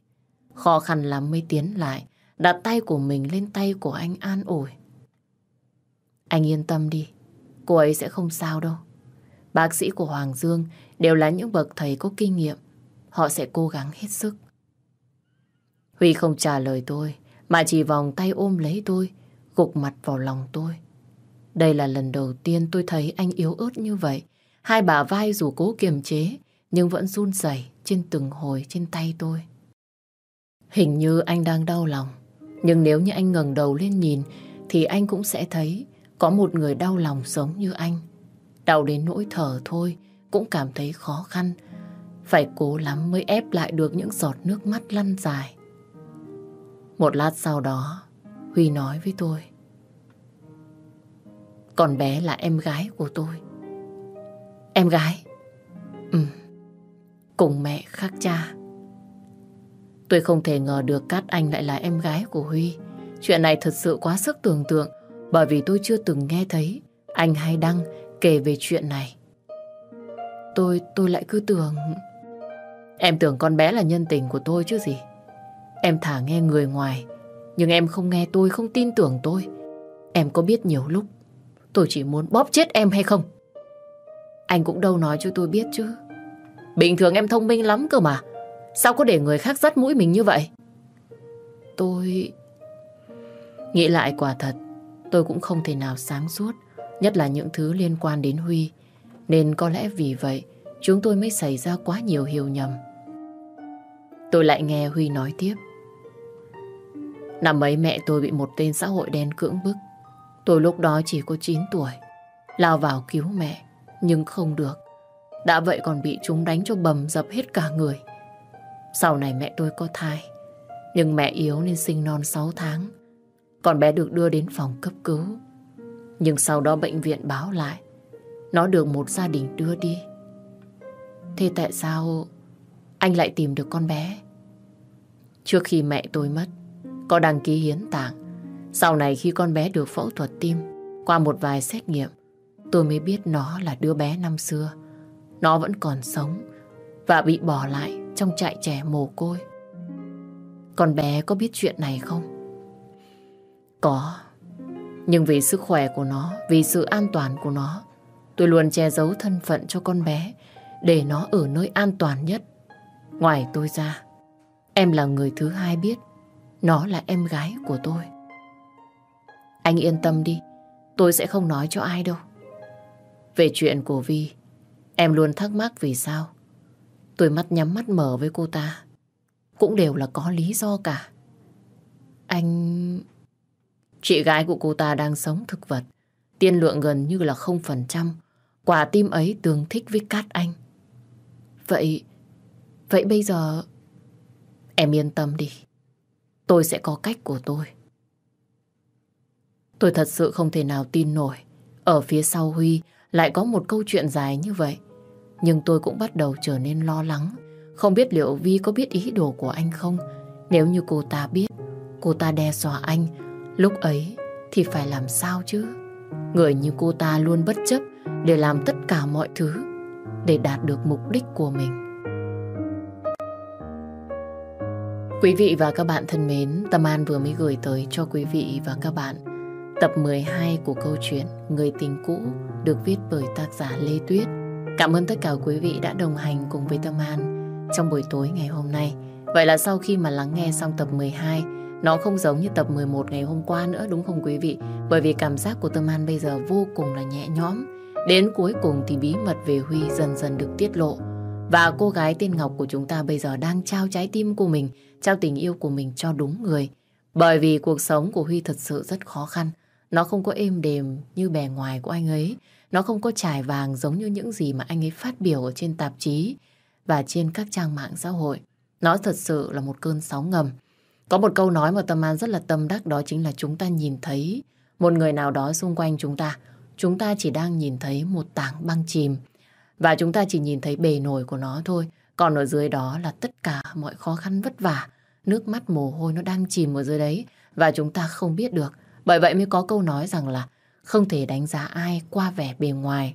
Khó khăn lắm mới tiến lại, đặt tay của mình lên tay của anh an ủi. Anh yên tâm đi, cô ấy sẽ không sao đâu. Bác sĩ của Hoàng Dương đều là những bậc thầy có kinh nghiệm. Họ sẽ cố gắng hết sức. Huy không trả lời tôi, mà chỉ vòng tay ôm lấy tôi, gục mặt vào lòng tôi. Đây là lần đầu tiên tôi thấy anh yếu ớt như vậy. Hai bà vai dù cố kiềm chế, nhưng vẫn run rẩy trên từng hồi trên tay tôi. Hình như anh đang đau lòng. Nhưng nếu như anh ngẩng đầu lên nhìn thì anh cũng sẽ thấy có một người đau lòng giống như anh. Đau đến nỗi thở thôi cũng cảm thấy khó khăn. Phải cố lắm mới ép lại được những giọt nước mắt lăn dài. Một lát sau đó, Huy nói với tôi. còn bé là em gái của tôi. Em gái? Ừ, cùng mẹ khác cha. Tôi không thể ngờ được Cát Anh lại là em gái của Huy. Chuyện này thật sự quá sức tưởng tượng bởi vì tôi chưa từng nghe thấy anh hay đăng kể về chuyện này. Tôi, tôi lại cứ tưởng... Em tưởng con bé là nhân tình của tôi chứ gì. Em thả nghe người ngoài, nhưng em không nghe tôi, không tin tưởng tôi. Em có biết nhiều lúc, tôi chỉ muốn bóp chết em hay không? Anh cũng đâu nói cho tôi biết chứ. Bình thường em thông minh lắm cơ mà. Sao có để người khác dắt mũi mình như vậy? Tôi... Nghĩ lại quả thật, tôi cũng không thể nào sáng suốt, nhất là những thứ liên quan đến Huy. Nên có lẽ vì vậy, chúng tôi mới xảy ra quá nhiều hiểu nhầm. Tôi lại nghe Huy nói tiếp. Năm ấy mẹ tôi bị một tên xã hội đen cưỡng bức. Tôi lúc đó chỉ có 9 tuổi. Lao vào cứu mẹ, nhưng không được. Đã vậy còn bị chúng đánh cho bầm dập hết cả người. Sau này mẹ tôi có thai. Nhưng mẹ yếu nên sinh non 6 tháng. Còn bé được đưa đến phòng cấp cứu. Nhưng sau đó bệnh viện báo lại. Nó được một gia đình đưa đi. Thế tại sao anh lại tìm được con bé? Trước khi mẹ tôi mất, có đăng ký hiến tạng. Sau này khi con bé được phẫu thuật tim, qua một vài xét nghiệm, tôi mới biết nó là đứa bé năm xưa. Nó vẫn còn sống và bị bỏ lại trong trại trẻ mồ côi. Con bé có biết chuyện này không? Có. Nhưng vì sức khỏe của nó, vì sự an toàn của nó, tôi luôn che giấu thân phận cho con bé để nó ở nơi an toàn nhất. Ngoài tôi ra, em là người thứ hai biết nó là em gái của tôi. Anh yên tâm đi, tôi sẽ không nói cho ai đâu. Về chuyện của Vi, em luôn thắc mắc vì sao. Tôi mắt nhắm mắt mở với cô ta. Cũng đều là có lý do cả. Anh... Chị gái của cô ta đang sống thực vật. Tiên lượng gần như là 0%. Quả tim ấy tương thích với Cát Anh. Vậy... Vậy bây giờ... Em yên tâm đi. Tôi sẽ có cách của tôi. Tôi thật sự không thể nào tin nổi. Ở phía sau Huy lại có một câu chuyện dài như vậy. Nhưng tôi cũng bắt đầu trở nên lo lắng. Không biết liệu Vi có biết ý đồ của anh không? Nếu như cô ta biết, cô ta đe dọa anh, lúc ấy thì phải làm sao chứ? Người như cô ta luôn bất chấp để làm tất cả mọi thứ để đạt được mục đích của mình. Quý vị và các bạn thân mến, Tâm An vừa mới gửi tới cho quý vị và các bạn tập 12 của câu chuyện Người tình cũ được viết bởi tác giả Lê Tuyết. Cảm ơn tất cả quý vị đã đồng hành cùng với Tâm An trong buổi tối ngày hôm nay. Vậy là sau khi mà lắng nghe xong tập 12, nó không giống như tập 11 ngày hôm qua nữa đúng không quý vị? Bởi vì cảm giác của Tâm An bây giờ vô cùng là nhẹ nhõm. Đến cuối cùng thì bí mật về Huy dần dần được tiết lộ. Và cô gái tên Ngọc của chúng ta bây giờ đang trao trái tim của mình, trao tình yêu của mình cho đúng người. Bởi vì cuộc sống của Huy thật sự rất khó khăn. Nó không có êm đềm như bề ngoài của anh ấy. Nó không có trải vàng giống như những gì mà anh ấy phát biểu ở trên tạp chí và trên các trang mạng xã hội. Nó thật sự là một cơn sóng ngầm. Có một câu nói mà Tâm An rất là tâm đắc, đó chính là chúng ta nhìn thấy một người nào đó xung quanh chúng ta. Chúng ta chỉ đang nhìn thấy một tảng băng chìm và chúng ta chỉ nhìn thấy bề nổi của nó thôi. Còn ở dưới đó là tất cả mọi khó khăn vất vả. Nước mắt mồ hôi nó đang chìm ở dưới đấy. Và chúng ta không biết được. Bởi vậy mới có câu nói rằng là không thể đánh giá ai qua vẻ bề ngoài.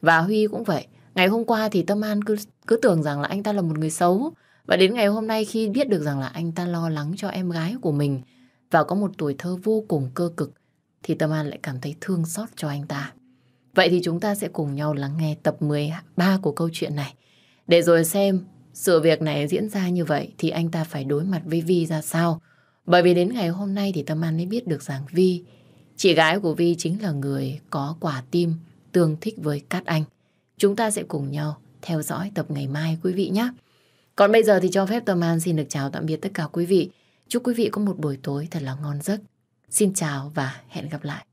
Và Huy cũng vậy. Ngày hôm qua thì Tâm An cứ, cứ tưởng rằng là anh ta là một người xấu. Và đến ngày hôm nay khi biết được rằng là anh ta lo lắng cho em gái của mình và có một tuổi thơ vô cùng cơ cực thì Tâm An lại cảm thấy thương xót cho anh ta. Vậy thì chúng ta sẽ cùng nhau lắng nghe tập 13 của câu chuyện này. Để rồi xem sự việc này diễn ra như vậy thì anh ta phải đối mặt với Vi ra sao. Bởi vì đến ngày hôm nay thì Tâm An mới biết được rằng Vi, chị gái của Vi chính là người có quả tim tương thích với Cát Anh. Chúng ta sẽ cùng nhau theo dõi tập ngày mai quý vị nhé. Còn bây giờ thì cho phép Tâm An xin được chào tạm biệt tất cả quý vị. Chúc quý vị có một buổi tối thật là ngon giấc. Xin chào và hẹn gặp lại.